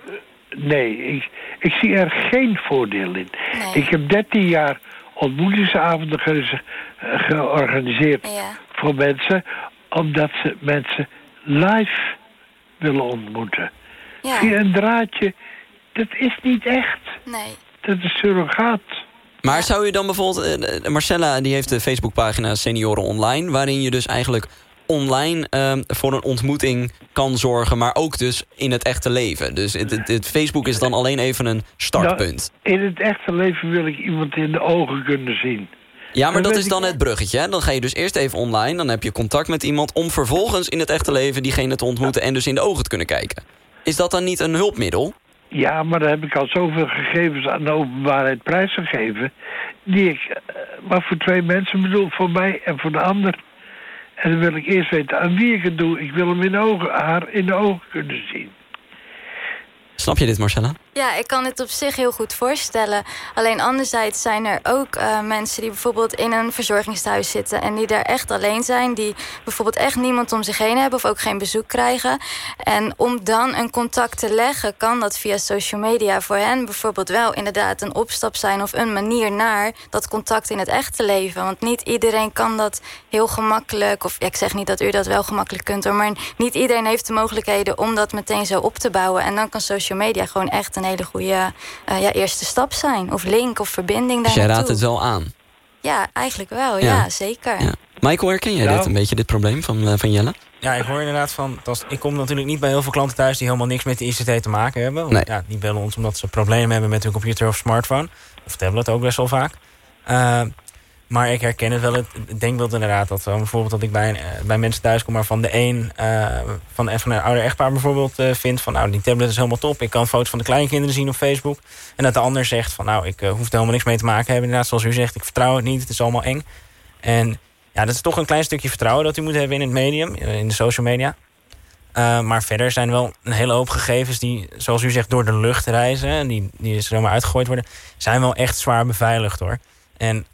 nee, ik, ik zie er geen voordeel in. Nee. Ik heb 13 jaar ontmoetingsavonden ge georganiseerd ja. voor mensen... omdat ze mensen live willen ontmoeten. Ja. Via een draadje, dat is niet echt. Nee. Dat is surrogaat. Maar zou je dan bijvoorbeeld... Uh, Marcella die heeft de Facebookpagina Senioren Online... waarin je dus eigenlijk online uh, voor een ontmoeting kan zorgen... maar ook dus in het echte leven. Dus het, het, het Facebook is dan alleen even een startpunt. Nou, in het echte leven wil ik iemand in de ogen kunnen zien. Ja, maar dat is dan het bruggetje. Hè? Dan ga je dus eerst even online, dan heb je contact met iemand... om vervolgens in het echte leven diegene te ontmoeten... en dus in de ogen te kunnen kijken. Is dat dan niet een hulpmiddel? Ja, maar dan heb ik al zoveel gegevens aan de openbaarheid prijsgegeven... die ik eh, maar voor twee mensen bedoel, voor mij en voor de ander. En dan wil ik eerst weten aan wie ik het doe. Ik wil hem in ogen, haar in de ogen kunnen zien. Snap je dit, Marcella? Ja, ik kan het op zich heel goed voorstellen. Alleen anderzijds zijn er ook uh, mensen die bijvoorbeeld in een verzorgingshuis zitten... en die daar echt alleen zijn, die bijvoorbeeld echt niemand om zich heen hebben... of ook geen bezoek krijgen. En om dan een contact te leggen, kan dat via social media voor hen bijvoorbeeld wel inderdaad een opstap zijn... of een manier naar dat contact in het echte leven. Want niet iedereen kan dat heel gemakkelijk... of ik zeg niet dat u dat wel gemakkelijk kunt, hoor... maar niet iedereen heeft de mogelijkheden om dat meteen zo op te bouwen. En dan kan social media gewoon echt een hele goede uh, ja, eerste stap zijn. Of link of verbinding Dus daar jij raadt het wel aan? Ja, eigenlijk wel. Ja, Ja. zeker. Ja. Michael, herken jij Nou. dit een beetje, dit probleem van, eh, van Jelle? Ja, ik hoor inderdaad van... dat ik kom natuurlijk niet bij heel veel klanten thuis... die helemaal niks met de ICT te maken hebben. Want, Nee. ja, die bellen ons omdat ze problemen hebben met hun computer of smartphone. Of tablet ook best wel vaak. Eh, maar ik herken het wel, het denkbeeld inderdaad. Dat zo bijvoorbeeld dat ik bij, eh, bij mensen thuis kom... maar van de een, eh, van, van een ouder echtpaar bijvoorbeeld eh, vindt... van nou, die tablet is helemaal top. Ik kan foto's van de kleinkinderen zien op Facebook. En dat de ander zegt van nou, ik eh, hoef er helemaal niks mee te maken hebben. Inderdaad, zoals u zegt, ik vertrouw het niet. Het is allemaal eng. En ja, dat is toch een klein stukje vertrouwen dat u moet hebben in het medium, eh, in de social media. Uh, maar verder zijn wel een hele hoop gegevens die, zoals u zegt, door de lucht reizen. En die, die zomaar uitgegooid worden. Zijn wel echt zwaar beveiligd hoor. En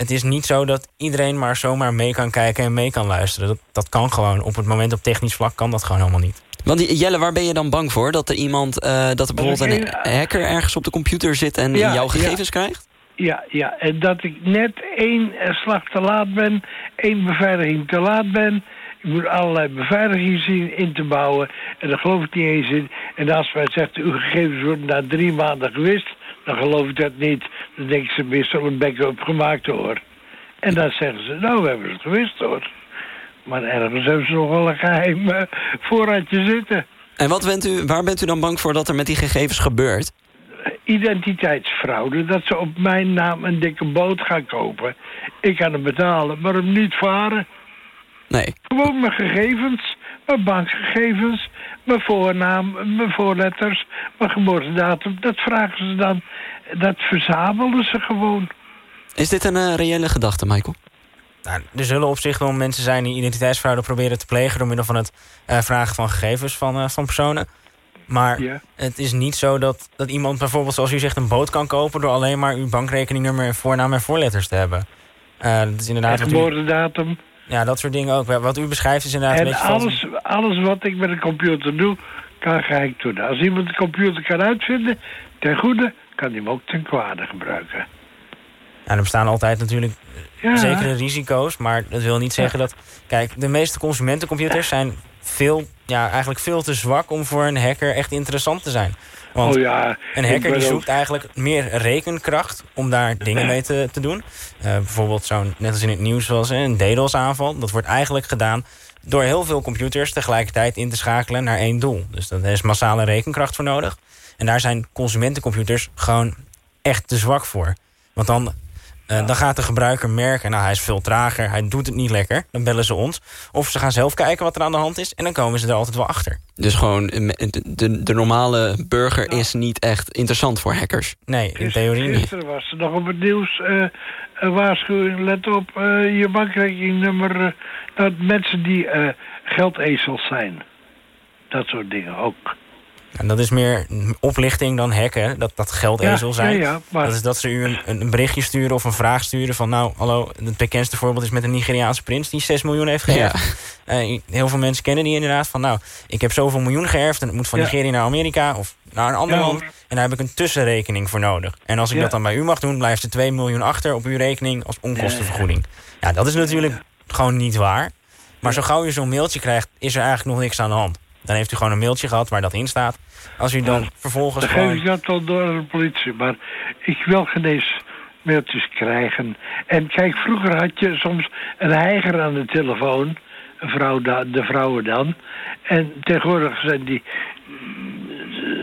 het is niet zo dat iedereen maar zomaar mee kan kijken en mee kan luisteren. Dat, dat kan gewoon. Op het moment op technisch vlak kan dat gewoon helemaal niet. Want Jelle, waar ben je dan bang voor? Dat er iemand, eh, dat er bijvoorbeeld een ik- hacker ergens op de computer zit en Ja, jouw ja. gegevens krijgt? Ja, ja, en dat ik net één eh, slag te laat ben, één beveiliging te laat ben. Ik moet allerlei beveiligingen zien in te bouwen. En daar geloof ik niet eens in. En als men zegt, uw gegevens worden na drie maanden gewist... dan geloof ik dat niet. Dan denken ze meestal een backup gemaakt hoor. En dan zeggen ze, nou, we hebben het gewist hoor. Maar ergens hebben ze nog wel een geheim eh, voorraadje zitten. En wat bent u, waar bent u dan bang voor dat er met die gegevens gebeurt? identiteitsfraude. Dat ze op mijn naam een dikke boot gaan kopen. Ik kan hem betalen, maar hem niet varen. Nee. Gewoon mijn gegevens, mijn bankgegevens, mijn voornaam, mijn voorletters, mijn geboortedatum. Dat vragen ze dan. Dat verzamelen ze gewoon. Is dit een eh, reële gedachte, Michael? Nou, er zullen op zich wel mensen zijn die identiteitsfraude proberen te plegen... door middel van het eh, vragen van gegevens van, eh, van personen. Maar Ja. het is niet zo dat, dat iemand bijvoorbeeld, zoals u zegt... een boot kan kopen door alleen maar uw bankrekeningnummer... en voornaam en voorletters te hebben. Dat is En inderdaad u, geboortedatum. Ja, dat soort dingen ook. Wat u beschrijft is inderdaad een En beetje... vals- alles, alles wat ik met een computer doe, kan gehackt worden. Als iemand de computer kan uitvinden, ten goede, kan hij hem ook ten kwade gebruiken. Ja, er bestaan altijd natuurlijk Ja. zekere risico's, maar dat wil niet zeggen dat... Kijk, de meeste consumentencomputers zijn veel, ja, eigenlijk veel te zwak... om voor een hacker echt interessant te zijn. Want oh ja, een hacker die ook- zoekt eigenlijk meer rekenkracht om daar dingen mee te, te doen. Eh, bijvoorbeeld zo'n, net als in het nieuws was, een DDoS-aanval. Dat wordt eigenlijk gedaan door heel veel computers tegelijkertijd in te schakelen naar één doel. Dus daar is massale rekenkracht voor nodig. En daar zijn consumentencomputers gewoon echt te zwak voor. Want dan Uh, dan gaat de gebruiker merken, nou hij is veel trager, hij doet het niet lekker. Dan bellen ze ons. Of ze gaan zelf kijken wat er aan de hand is. En dan komen ze er altijd wel achter. Dus gewoon, de, de, de normale burger is niet echt interessant voor hackers? Nee, in theorie niet. Gisteren was er nog op het nieuws uh, een waarschuwing. Let op uh, je bankrekeningnummer. dat mensen die geldezels zijn. Dat soort dingen ook. En dat is meer oplichting dan hacken, dat, dat geldezel ja, zijn. Ja, ja, maar... Dat is dat ze u een, een, berichtje sturen of een vraag sturen van... nou, hallo, het bekendste voorbeeld is met een Nigeriaanse prins... die 6 miljoen heeft geërfd. Uh, heel veel mensen kennen die inderdaad van... nou, ik heb zoveel miljoen geërfd en het moet van Nigeria naar Amerika... of naar een ander land. En daar heb ik een tussenrekening voor nodig. En als ik dat dan bij u mag doen, blijft er 2 miljoen achter... op uw rekening als onkostenvergoeding. Ja, dat is natuurlijk gewoon niet waar. Maar zo gauw je zo'n mailtje krijgt, is er eigenlijk nog niks aan de hand. Dan heeft u gewoon een mailtje gehad waar dat in staat. Als u dan vervolgens dan gewoon... geef ik dat wel door de politie. Maar ik wil geen eens mailtjes krijgen. En kijk, vroeger had je soms een heiger aan de telefoon. Een vrouw de vrouwen dan. En tegenwoordig zijn die...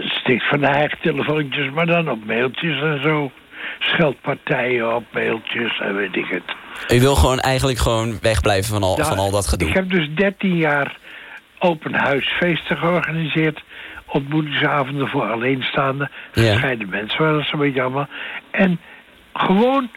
Stikt van de heigtelefoontjes, maar dan op mailtjes en zo. Scheldpartijen op mailtjes en weet ik het. U wil gewoon eigenlijk gewoon wegblijven van al, van al dat gedoe? Ik heb dus 13 jaar open huisfeesten georganiseerd. Ontmoetingsavonden voor alleenstaande, gescheiden mensen waren dat zo'n beetje allemaal. En gewoon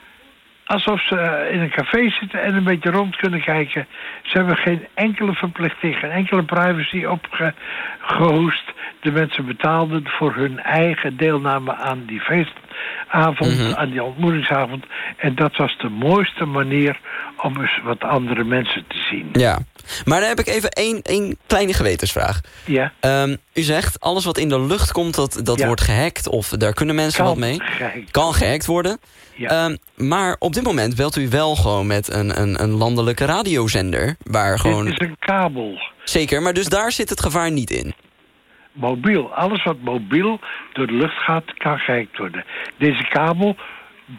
alsof ze in een café zitten en een beetje rond kunnen kijken. Ze hebben geen enkele verplichting, geen enkele privacy opgehoest. De mensen betaalden voor hun eigen deelname aan die feestavond, mhm. aan die ontmoetingsavond. En dat was de mooiste manier om eens wat andere mensen te zien. Ja, maar dan heb ik even één, één kleine gewetensvraag. Ja. Um, u zegt, alles wat in de lucht komt, dat, dat wordt gehackt... of daar kunnen mensen wat mee. Gehackt. Kan gehackt worden. Ja. Um, maar op dit moment belt u wel gewoon met een, een, een landelijke radiozender... waar gewoon... Dit is een kabel. Zeker, maar dus daar zit het gevaar niet in. Mobiel. Alles wat mobiel door de lucht gaat, kan gehackt worden. Deze kabel,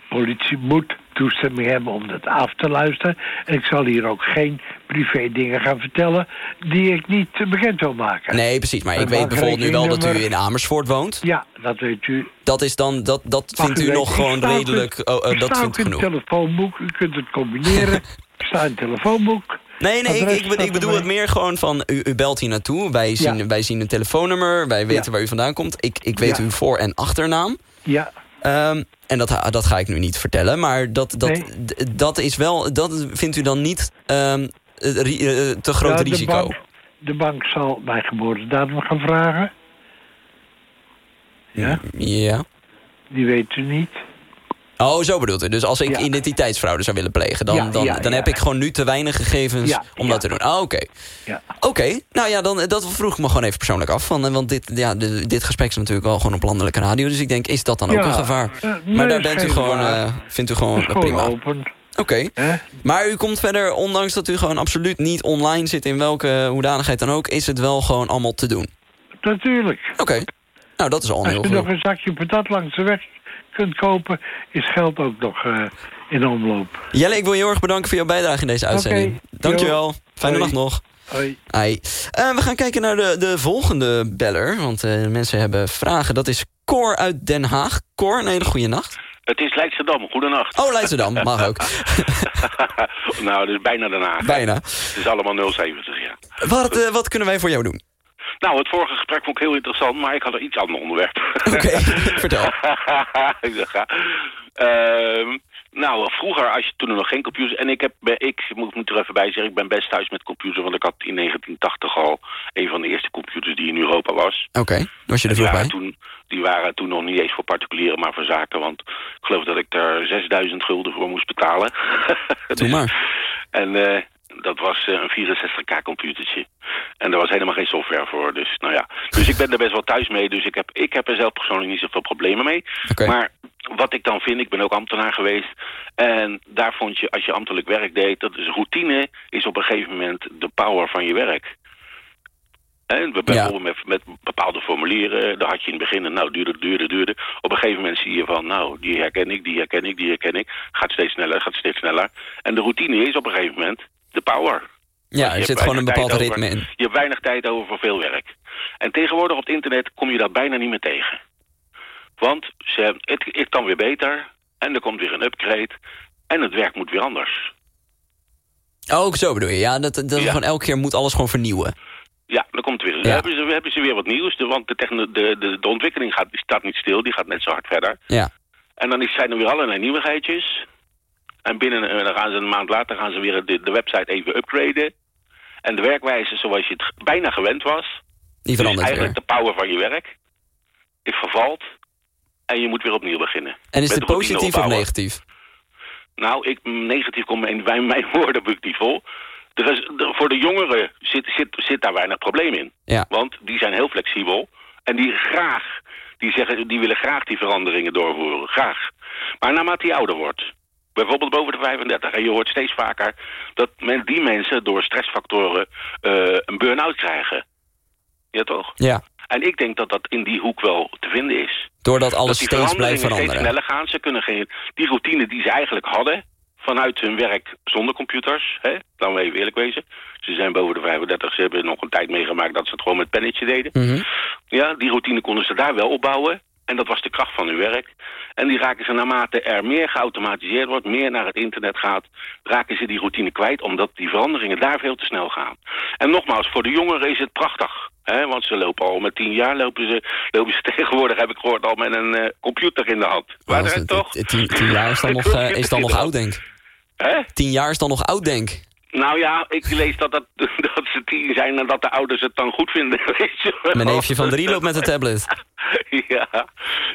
politie moet toestemming hebben om dat af te luisteren. En ik zal hier ook geen privé dingen gaan vertellen die ik niet bekend wil maken. Nee, precies. Maar ik weet bijvoorbeeld nu wel dat u in Amersfoort woont. Ja, dat weet u. Dat is dan, dat, dat vindt u, nog gewoon redelijk, oh, uh, dat vindt u genoeg. het telefoonboek, u kunt het combineren. ik sta in het telefoonboek. Nee, nee, ik, ik, ik, bedoel het meer gewoon van... U, u belt hier naartoe, wij zien, ja. wij zien een telefoonnummer... wij weten ja. waar u vandaan komt. Ik, ik weet ja. uw voor- en achternaam. Ja. Um, en dat, dat ga ik nu niet vertellen, maar dat, dat, nee. dat is wel... dat vindt u dan niet um, te groot risico? Bank, de bank zal mijn geboortedatum gaan vragen. Ja? Ja. Die weet u niet. Oh, zo bedoelt u. Dus als ik ja. identiteitsfraude zou willen plegen... dan, ja, dan, dan heb ik gewoon nu te weinig gegevens om dat te doen. Ah, oké. Okay. Oké, nou ja, dan, dat vroeg ik me gewoon even persoonlijk af. Van, want dit, ja, de, dit gesprek is natuurlijk wel gewoon op landelijke radio. Dus ik denk, is dat dan ook een gevaar? Uh, nee, maar daar bent u gewoon, uh, vindt u gewoon, gewoon prima. open. Oké, okay. maar u komt verder, ondanks dat u gewoon absoluut niet online zit... in welke hoedanigheid dan ook, is het wel gewoon allemaal te doen? Natuurlijk. Oké, okay. nou dat is al Als heel je veel. nog een zakje patat langs de weg kunt kopen, is geld ook nog uh, in omloop. Jelle, ik wil je heel erg bedanken voor jouw bijdrage in deze uitzending. Okay. Dankjewel. Fijne Hoi. nacht nog. Hoi. Hoi. Uh, we gaan kijken naar de, de volgende beller. Want uh, mensen hebben vragen. Dat is Cor uit Den Haag. Cor, een hele goede nacht. Het is Leidschendam, goedenacht. Oh, Leidschendam, mag ook. nou, dus bijna Den Haag. Bijna. Het is allemaal 070, ja. Wat, uh, wat kunnen wij voor jou doen? Nou, het vorige gesprek vond ik heel interessant, maar ik had er iets ander onderwerp. Oké, okay, vertel. ik dacht, uh, nou, vroeger, als je toen er nog geen computer... En ik, heb, ik moet, moet er even bij zeggen, ik ben best thuis met computer... want ik had in 1980 al een van de eerste computers die in Europa was. Oké, okay, was je er vroeg bij? Toen, die waren toen nog niet eens voor particulieren, maar voor zaken. Want ik geloof dat ik daar 6000 gulden voor moest betalen. Doe maar. En uh, dat was uh, een 64k computertje. En daar was helemaal geen software voor. Dus, nou ja. dus ik ben er best wel thuis mee. Dus ik heb, ik heb er zelf persoonlijk niet zoveel problemen mee. Okay. Maar wat ik dan vind, ik ben ook ambtenaar geweest. En daar vond je, als je ambtelijk werk deed, dat is routine is op een gegeven moment de power van je werk. En bijvoorbeeld ja. met, met bepaalde formulieren, daar had je in het begin, nou, duurde, duurde, duurde. Op een gegeven moment zie je van, nou, die herken ik, die herken ik, die herken ik. Gaat steeds sneller, gaat steeds sneller. En de routine is op een gegeven moment de power. Ja, er zit gewoon een bepaald ritme in. Je hebt weinig tijd over voor veel werk. En tegenwoordig op het internet kom je dat bijna niet meer tegen. Want ze, het, het kan weer beter en er komt weer een upgrade. En het werk moet weer anders. Oh, ook zo bedoel je. Ja, dat, dat Ja. gewoon elke keer moet alles gewoon vernieuwen. Ja, dan komt weer. Ja. Dan hebben ze, hebben ze weer wat nieuws. De, want de, de, de, de ontwikkeling gaat, staat niet stil. Die gaat net zo hard verder. Ja. En dan is, zijn er weer allerlei nieuwigheidjes. En binnen dan gaan ze een maand later gaan ze weer de, de website even upgraden. En de werkwijze zoals je het bijna gewend was. Die Dus verandert eigenlijk weer. de power van je werk. Is vervalt. En je moet weer opnieuw beginnen. En is Met routine positief of negatief? Nou, ik, negatief komt in mijn woorden heb ik niet vol. Er is, er- voor de jongeren zit, zit, zit daar weinig probleem in. Ja. Want die zijn heel flexibel. En die graag, die, zeggen, die willen graag die veranderingen doorvoeren. Graag. Maar naarmate je ouder wordt, bijvoorbeeld boven de 35... en je hoort steeds vaker dat men, die mensen door stressfactoren eh, een burn-out krijgen. Ja, toch? Ja. En ik denk dat dat in die hoek wel te vinden is Doordat alles dat steeds blijft veranderen. steeds sneller gaan. Ze kunnen geen, die routine die ze eigenlijk hadden vanuit hun werk zonder computers, hè, laten we even eerlijk wezen. Ze zijn boven de 35, ze hebben nog een tijd meegemaakt dat ze het gewoon met pennetje deden. Mhm. Ja, die routine konden ze daar wel opbouwen. En dat was de kracht van hun werk. En die raken ze naarmate er meer geautomatiseerd wordt, meer naar het internet gaat, raken ze die routine kwijt, omdat die veranderingen daar veel te snel gaan. En nogmaals, voor de jongeren is het prachtig. Hè, want ze lopen al met tien jaar, lopen ze, lopen ze tegenwoordig, heb ik gehoord, al met een eh, computer in de hand. Waar het- toch? Tien, tien jaar is dan nog, eh, is dan nog oud, denk. Hè? Tien jaar is dan nog oud, denk. Nou ja, ik lees dat, dat, dat ze tien zijn en dat de ouders het dan goed vinden. Weet je wel. Mijn neefje van drie loopt met een tablet. ja,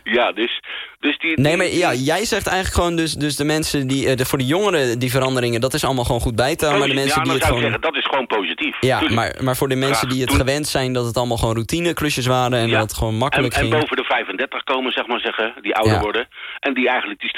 ja dus, dus die... Nee, maar ja, jij zegt eigenlijk gewoon dus, dus de mensen die... eh, de, voor de jongeren die veranderingen, dat is allemaal gewoon goed bij te houden. Maar de mensen ja, die het gewoon... zeggen, dat is gewoon positief. Ja, Tuurlijk. maar, maar voor de mensen Graag die het gewend zijn dat het allemaal gewoon routineklusjes waren... en Ja. dat het gewoon En, makkelijk en ging. boven de 35 komen, zeg maar zeggen, die ouder Ja. worden. En die eigenlijk die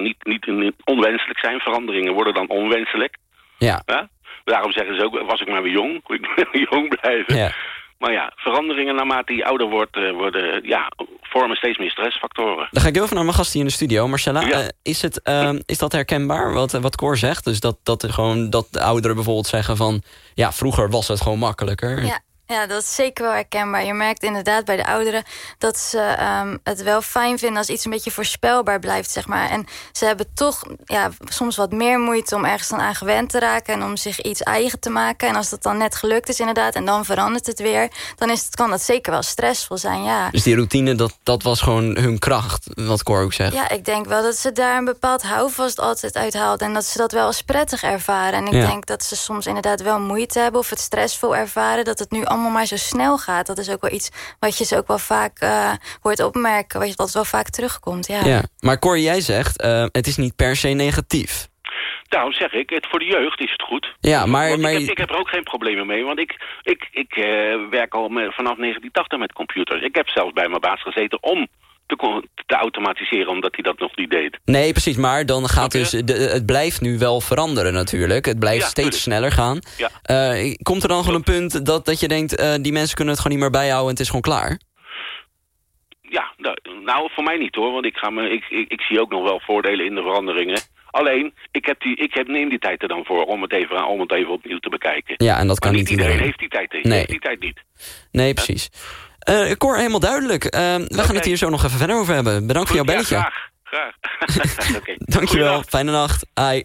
niet, niet, niet onwenselijk zijn. Veranderingen worden dan onwenselijk. Ja, Ja? Daarom zeggen ze ook, was ik maar weer jong. Ik wil jong blijven. ja. Maar ja, veranderingen naarmate je ouder wordt, eh, worden, ja, vormen steeds meer stressfactoren. Dan ga ik heel even naar mijn gast hier in de studio. Marcella, Ja. eh, is, het, ehm, is dat herkenbaar wat, wat Cor zegt? Dus dat, dat, gewoon, dat de ouderen bijvoorbeeld zeggen van... ja, vroeger was het gewoon makkelijker. Ja, ja, dat is zeker wel herkenbaar. Je merkt inderdaad bij de ouderen dat ze ehm, het wel fijn vinden als iets een beetje voorspelbaar blijft, zeg maar. En ze hebben toch ja, soms wat meer moeite om ergens dan aan gewend te raken en om zich iets eigen te maken. En als dat dan net gelukt is, inderdaad, en dan verandert het weer, dan is het, kan dat zeker wel stressvol zijn, ja. Dus die routine, dat, dat was gewoon hun kracht, wat Cor ook zegt. Ja, ik denk wel dat ze daar een bepaald houvast altijd uit haalt. En dat ze dat wel als prettig ervaren. En ik Ja. denk dat ze soms inderdaad wel moeite hebben... of het stressvol ervaren, dat het nu allemaal maar zo snel gaat. Dat is ook wel iets wat je ze ook wel vaak eh, hoort opmerken. Wat, wat wel vaak terugkomt, ja. Ja. Maar Cor, jij zegt, eh, het is niet per se negatief. Daarom zeg ik, het, voor de jeugd is het goed. Ja, maar... Want maar ik, heb, ik heb er ook geen problemen mee, want ik, ik, ik eh, werk al met, vanaf 1980 met computers. Ik heb zelfs bij mijn baas gezeten om te, te automatiseren, omdat hij dat nog niet deed. Nee, precies, maar dan gaat dus... De, het blijft nu wel veranderen natuurlijk. Het blijft Ja, steeds tuurlijk. sneller gaan. Ja. Eh, komt er dan gewoon een punt dat, dat je denkt... eh, die mensen kunnen het gewoon niet meer bijhouden en het is gewoon klaar? Ja, nou, voor mij niet hoor, want ik, ga me, ik, ik, ik zie ook nog wel voordelen in de veranderingen. Alleen, ik, heb die, ik heb, neem die tijd er dan voor om het even, om het even opnieuw te bekijken. Ja, en dat kan maar niet iedereen iedereen. heeft die tijd, Nee. heeft die tijd niet. Nee, precies. Eh Cor, helemaal duidelijk. Eh, we gaan het hier zo nog even verder over hebben. Bedankt voor jouw Ja, belletje. graag, graag. Oké. Dankjewel, fijne nacht. Ai.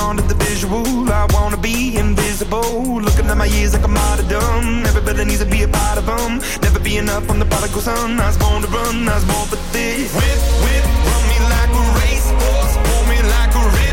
on to the visual. I wanna be invisible. Looking at my years like I'm martyrdom. Everybody needs to be a part of them. Never be enough, I'm the prodigal son. I was born to run, I was born for this. Whip, whip, run me like a racehorse. Pull me like a race.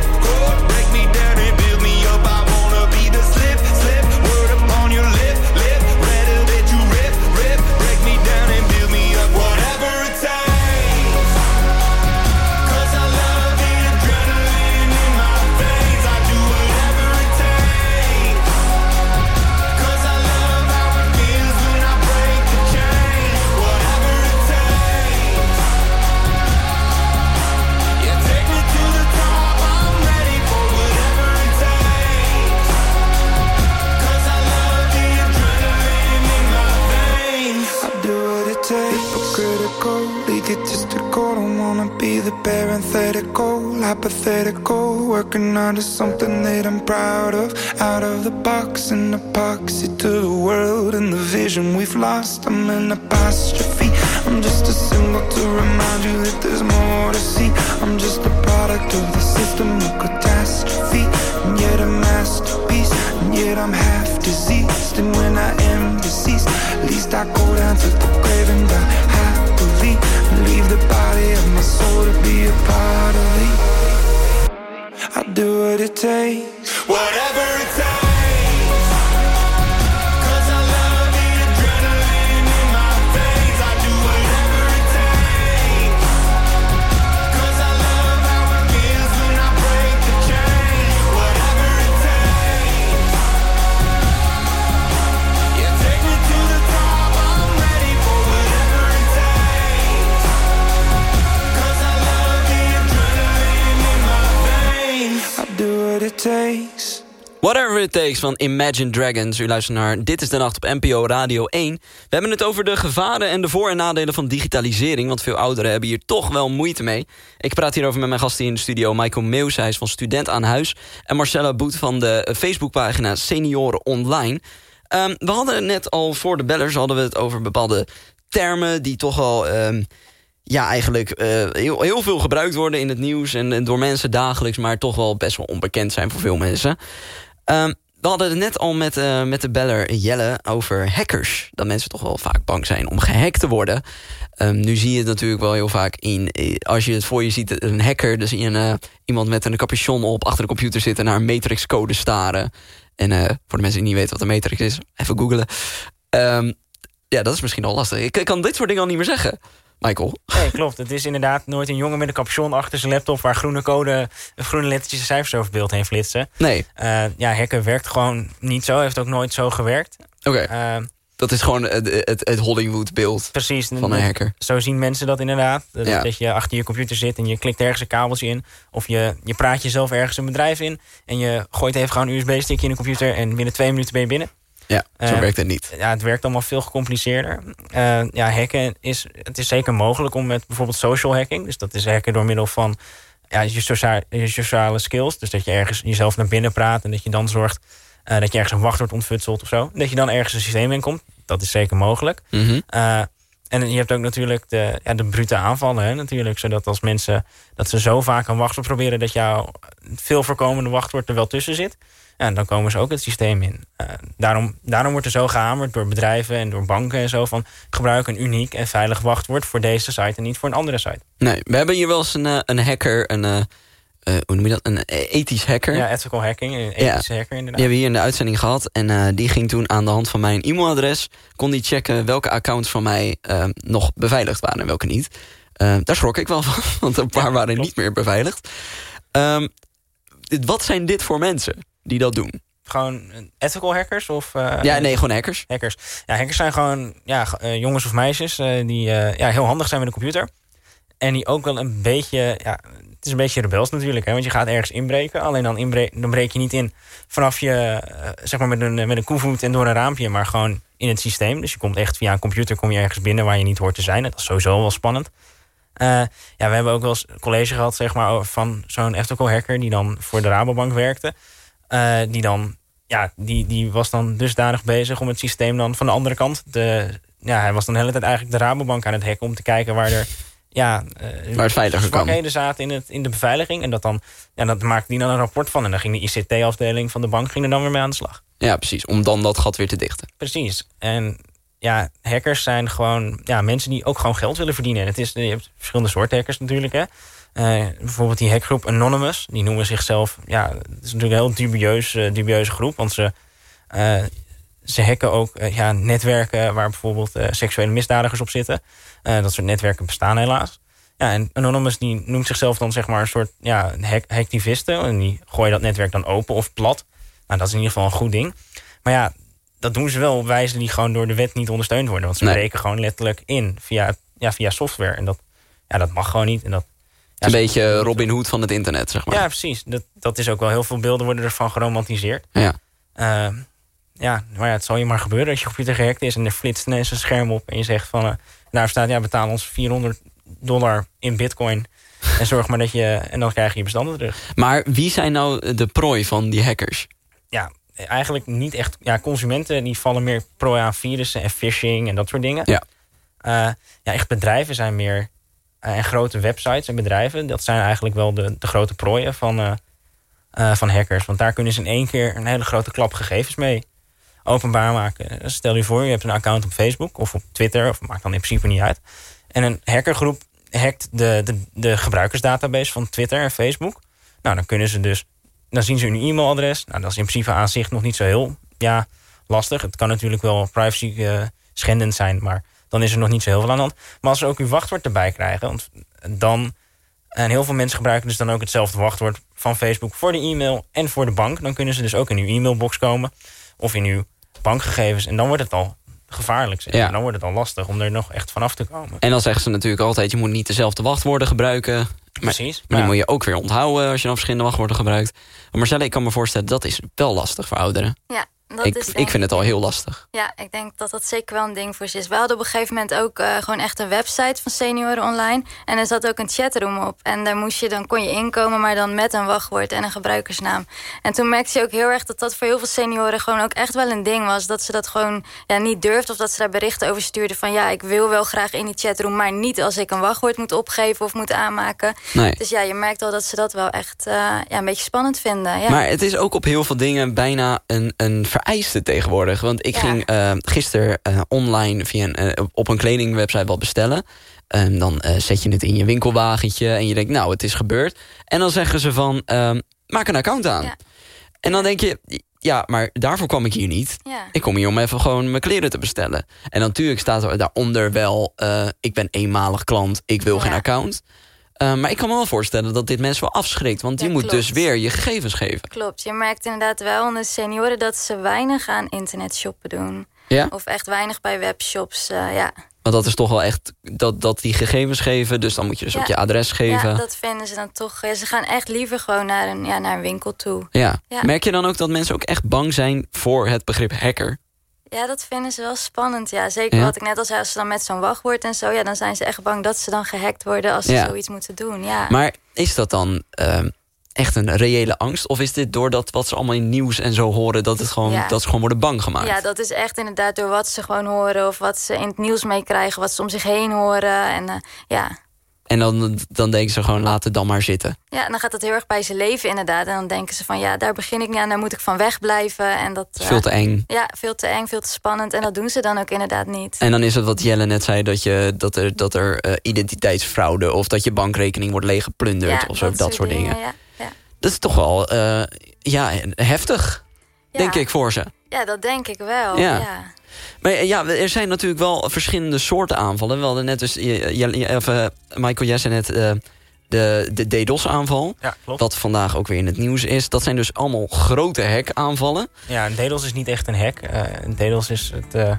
On something that I'm proud of. Out of the box, an epoxy to the world and the vision we've lost. I'm an apostrophe. I'm just a symbol to remind you that there's more to see. I'm just a product of the system of catastrophe. And yet a masterpiece. And yet I'm half diseased. And when I am deceased, at least I go down to the grave and die happily. And leave the body of my soul to be a part of me. Do what it takes. Whatever it takes. Whatever It Takes van Imagine Dragons. U luistert naar Dit is de Nacht op NPO Radio 1. We hebben het over de gevaren en de voor- en nadelen van digitalisering... want veel ouderen hebben hier toch wel moeite mee. Ik praat hierover met mijn gasten in de studio. Michael Meus, hij is van Student aan Huis... en Marcella Boet van de Facebookpagina Senioren Online. Ehm, we hadden net al voor de bellers hadden we het over bepaalde termen... die toch al... ehm, ja, eigenlijk eh, heel, heel veel gebruikt worden in het nieuws... En, door mensen dagelijks, maar toch wel best wel onbekend zijn voor veel mensen. Ehm, we hadden het net al met, eh, met de beller Jelle over hackers. Dat mensen toch wel vaak bang zijn om gehackt te worden. Ehm, nu zie je het natuurlijk wel heel vaak in... eh, als je het voor je ziet, een hacker... een, eh, iemand met een capuchon op achter de computer zitten... naar een matrixcode staren. En voor de mensen die niet weten wat een matrix is... even googlen. Ehm, ja, dat is misschien al lastig. Ik, ik kan dit soort dingen al niet meer zeggen. Michael? Nee, klopt. Het is inderdaad nooit een jongen met een capuchon achter zijn laptop... waar groene code, groene lettertjes en cijfers over beeld heen flitsen. Nee. Eh, ja, hacken werkt gewoon niet zo. Heeft ook nooit zo gewerkt. Oké. Eh, Dat is gewoon het, het, het Hollywood-beeld precies. van een hacker. Zo zien mensen dat inderdaad. Dat, Ja. dat je achter je computer zit en je klikt ergens een kabeltje in. Of je, je praat jezelf ergens een bedrijf in. En je gooit even gewoon een USB-stickje in de computer. En binnen twee minuten ben je binnen. Ja, zo Eh, werkt het niet. Ja, het werkt allemaal veel gecompliceerder. Eh, ja, hacken is, het is zeker mogelijk om met bijvoorbeeld social hacking. Dus dat is hacken door middel van ja, je, socia je sociale skills. Dus dat je ergens jezelf naar binnen praat en dat je dan zorgt eh, dat je ergens een wachtwoord ontfutselt of zo. Dat je dan ergens een systeem in komt. Dat is zeker mogelijk. Mhm. En je hebt ook natuurlijk de, ja, de brute aanvallen. Hè, natuurlijk, zodat als mensen dat ze zo vaak een wachtwoord proberen... dat jouw veel voorkomende wachtwoord er wel tussen zit... Ja, dan komen ze ook het systeem in. Eh, daarom, daarom wordt er zo gehamerd door bedrijven en door banken en zo... van gebruik een uniek en veilig wachtwoord voor deze site... en niet voor een andere site. Nee, we hebben hier wel eens een, eh, een hacker, een, eh, hoe noem je dat? Een ethisch hacker. Ja, ethical hacking, een Ja. ethische hacker inderdaad. Die hebben we hier in de uitzending gehad. En die ging toen aan de hand van mijn e-mailadres... kon die checken welke accounts van mij eh, nog beveiligd waren en welke niet. Daar schrok ik wel van, want een paar waren niet meer beveiligd. Ehm, wat zijn dit voor mensen die dat doen? Gewoon ethical hackers of... eh, ja, nee, gewoon hackers. Hackers. Ja, hackers zijn gewoon ja, eh, jongens of meisjes eh, die ja, heel handig zijn met een computer. En die ook wel een beetje, ja, het is een beetje rebels natuurlijk, hè, want je gaat ergens inbreken. Alleen dan, inbre dan breek je niet in vanaf je, zeg maar met een, met een koevoet en door een raampje, maar gewoon in het systeem. Dus je komt echt via een computer kom je ergens binnen waar je niet hoort te zijn. Dat is sowieso wel spannend. Ja, we hebben ook wel eens een college gehad zeg maar, van zo'n ethical hacker die dan voor de Rabobank werkte. Eh, die dan, ja, die, die was dan dusdanig bezig om het systeem dan van de andere kant. De, ja, hij was dan de hele tijd eigenlijk de Rabobank aan het hacken om te kijken waar er. Ja, eh, Waar het veiliger kan. zaten in, het, in de beveiliging. En dat dan, ja, dat maakte die dan een rapport van. En dan ging de ICT-afdeling van de bank ging er dan weer mee aan de slag. Ja, precies. Om dan dat gat weer te dichten. Precies. En ja, hackers zijn gewoon ja, mensen die ook gewoon geld willen verdienen. Het is, je hebt verschillende soorten hackers natuurlijk. Hè. Uh, bijvoorbeeld die hackgroep Anonymous. Die noemen zichzelf... Ja, het is natuurlijk een heel dubieus, uh, dubieuze groep. Want ze, uh, ze hacken ook ja, netwerken waar bijvoorbeeld seksuele misdadigers op zitten. dat soort netwerken bestaan helaas. Ja, en Anonymous die noemt zichzelf dan zeg maar een soort ja, hack hacktivisten. En die gooien dat netwerk dan open of plat. Nou, dat is in ieder geval een goed ding. Maar ja, dat doen ze wel op wijze die gewoon door de wet niet ondersteund worden. Want ze nee. breken gewoon letterlijk in via, ja, via software. En dat, ja, dat mag gewoon niet. En dat, een beetje Robin Hood van het internet, zeg maar. Ja, precies. Dat, dat is ook wel heel veel beelden worden ervan geromantiseerd. Ja. Uh, ja, maar ja, het zal je maar gebeuren als je computer gehackt is... en er flitst ineens een scherm op en je zegt van... Uh, daar staat, ja, betaal ons 400 dollar in bitcoin... en zorg maar dat je... en dan krijg je je bestanden terug. Maar wie zijn nou de prooi van die hackers? Ja, eigenlijk niet echt... Ja, consumenten die vallen meer prooi aan virussen en phishing en dat soort dingen. Ja. Uh, ja, echt bedrijven zijn meer en grote websites en bedrijven. Dat zijn eigenlijk wel de, de grote prooien van, uh, uh, van hackers. Want daar kunnen ze in één keer een hele grote klap gegevens mee openbaar maken. Stel je voor, je hebt een account op Facebook of op Twitter... of maakt dan in principe niet uit. En een hackergroep hackt de, de, de gebruikersdatabase van Twitter en Facebook. Nou, dan kunnen ze dus... Dan zien ze hun e-mailadres. Nou, dat is in principe aan zich nog niet zo heel ja, lastig. Het kan natuurlijk wel privacy uh, schendend zijn, maar dan is er nog niet zo heel veel aan de hand. Maar als ze ook uw wachtwoord erbij krijgen, want dan... En heel veel mensen gebruiken dus dan ook hetzelfde wachtwoord van Facebook... voor de e-mail en voor de bank. Dan kunnen ze dus ook in uw e-mailbox komen. Of in uw bankgegevens. En dan wordt het al gevaarlijk. Zeg. Ja. Dan wordt het al lastig om er nog echt vanaf te komen. En dan zeggen ze natuurlijk altijd... je moet niet dezelfde wachtwoorden gebruiken. Precies. Maar, maar die moet je ook weer onthouden als je dan verschillende wachtwoorden gebruikt. Maar Marcella, ik kan me voorstellen... dat is wel lastig voor ouderen. Ja, dat ik, is ik vind het al heel lastig. Ja, ik denk dat dat zeker wel een ding voor ze is. We hadden op een gegeven moment ook uh, gewoon echt een website van senioren online. En er zat ook een chatroom op. En daar moest je, dan kon je inkomen, maar dan met een wachtwoord en een gebruikersnaam. En toen merkte je ook heel erg dat dat voor heel veel senioren gewoon ook echt wel een ding was. Dat ze dat gewoon ja, niet durfden of dat ze daar berichten over stuurden van... ja, ik wil wel graag in die chatroom, maar niet als ik een wachtwoord moet opgeven of moet aanmaken. Nee. Dus ja, je merkt al dat ze dat wel echt uh, ja, een beetje spannend vinden. Ja. Maar het is ook op heel veel dingen bijna een, een vereiste tegenwoordig. Want ik Ja. ging uh, gisteren uh, online via een, uh, op een kledingwebsite wat bestellen. En dan zet je het in je winkelwagentje en je denkt, nou, het is gebeurd. En dan zeggen ze van, uh, maak een account aan. Ja. En dan denk je, ja, maar daarvoor kwam ik hier niet. Ja. Ik kom hier om even gewoon mijn kleren te bestellen. En natuurlijk staat er daaronder wel, uh, ik ben eenmalig klant, ik wil Ja. geen account. Uh, maar ik kan me wel voorstellen dat dit mensen wel afschrikt. Want Ja, je moet klopt. dus weer je gegevens geven. Klopt, je merkt inderdaad wel onder senioren dat ze weinig aan internet shoppen doen. Ja? Of echt weinig bij webshops, eh, ja. Want dat is toch wel echt dat, dat die gegevens geven. Dus dan moet je dus Ja. ook je adres geven. Ja, dat vinden ze dan toch. Ja, ze gaan echt liever gewoon naar een, ja, naar een winkel toe. Ja. Merk je dan ook dat mensen ook echt bang zijn voor het begrip hacker? Ja, dat vinden ze wel spannend. Ja, zeker Ja. wat ik net al zei, als ze dan met zo'n wachtwoord en zo... ja, dan zijn ze echt bang dat ze dan gehackt worden als ze Ja. zoiets moeten doen. Ja. Maar is dat dan eh, echt een reële angst? Of is dit doordat wat ze allemaal in nieuws en zo horen... dat, het gewoon, Ja. dat ze gewoon worden bang gemaakt? ja, dat is echt inderdaad door wat ze gewoon horen... of wat ze in het nieuws meekrijgen, wat ze om zich heen horen. En eh, ja. En dan, dan denken ze gewoon, laat het dan maar zitten. ja, en dan gaat dat heel erg bij ze leven inderdaad. En dan denken ze van, ja, daar begin ik niet aan, daar moet ik van wegblijven. En dat, veel te eng. Ja, veel te eng, veel te spannend. En dat doen ze dan ook inderdaad niet. En dan is het wat Jelle net zei, dat, je, dat er, dat er eh, identiteitsfraude... of dat je bankrekening wordt leeggeplunderd ja, of zo, dat, soort dingen. Ja, ja. Dat is toch wel eh, ja, heftig, denk ik, voor ze. ja, dat denk ik wel. Ja. Maar eh, ja, er zijn natuurlijk wel verschillende soorten aanvallen. We hadden net dus, of, eh, Michael, jij zei net eh, de, de DDoS-aanval. Ja, klopt. Wat vandaag ook weer in het nieuws is. Dat zijn dus allemaal grote hack-aanvallen. Ja, een DDoS is niet echt een hack. Een DDoS is het...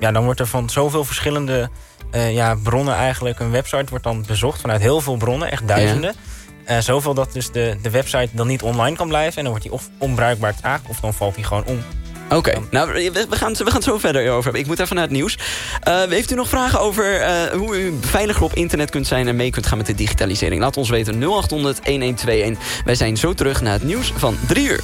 ja, dan wordt er van zoveel verschillende ja, bronnen eigenlijk... een website wordt dan bezocht vanuit heel veel bronnen, echt duizenden. Zoveel dat dus de, de website dan niet online kan blijven... en dan wordt die of onbruikbaar traag of dan valt die gewoon om. Oké, nou, we, gaan, we gaan het zo verder over hebben. Ik moet even naar het nieuws. Eh, heeft u nog vragen over eh, hoe u veiliger op internet kunt zijn... en mee kunt gaan met de digitalisering? Laat ons weten 0800-1121. Wij zijn zo terug naar het nieuws van 3 uur.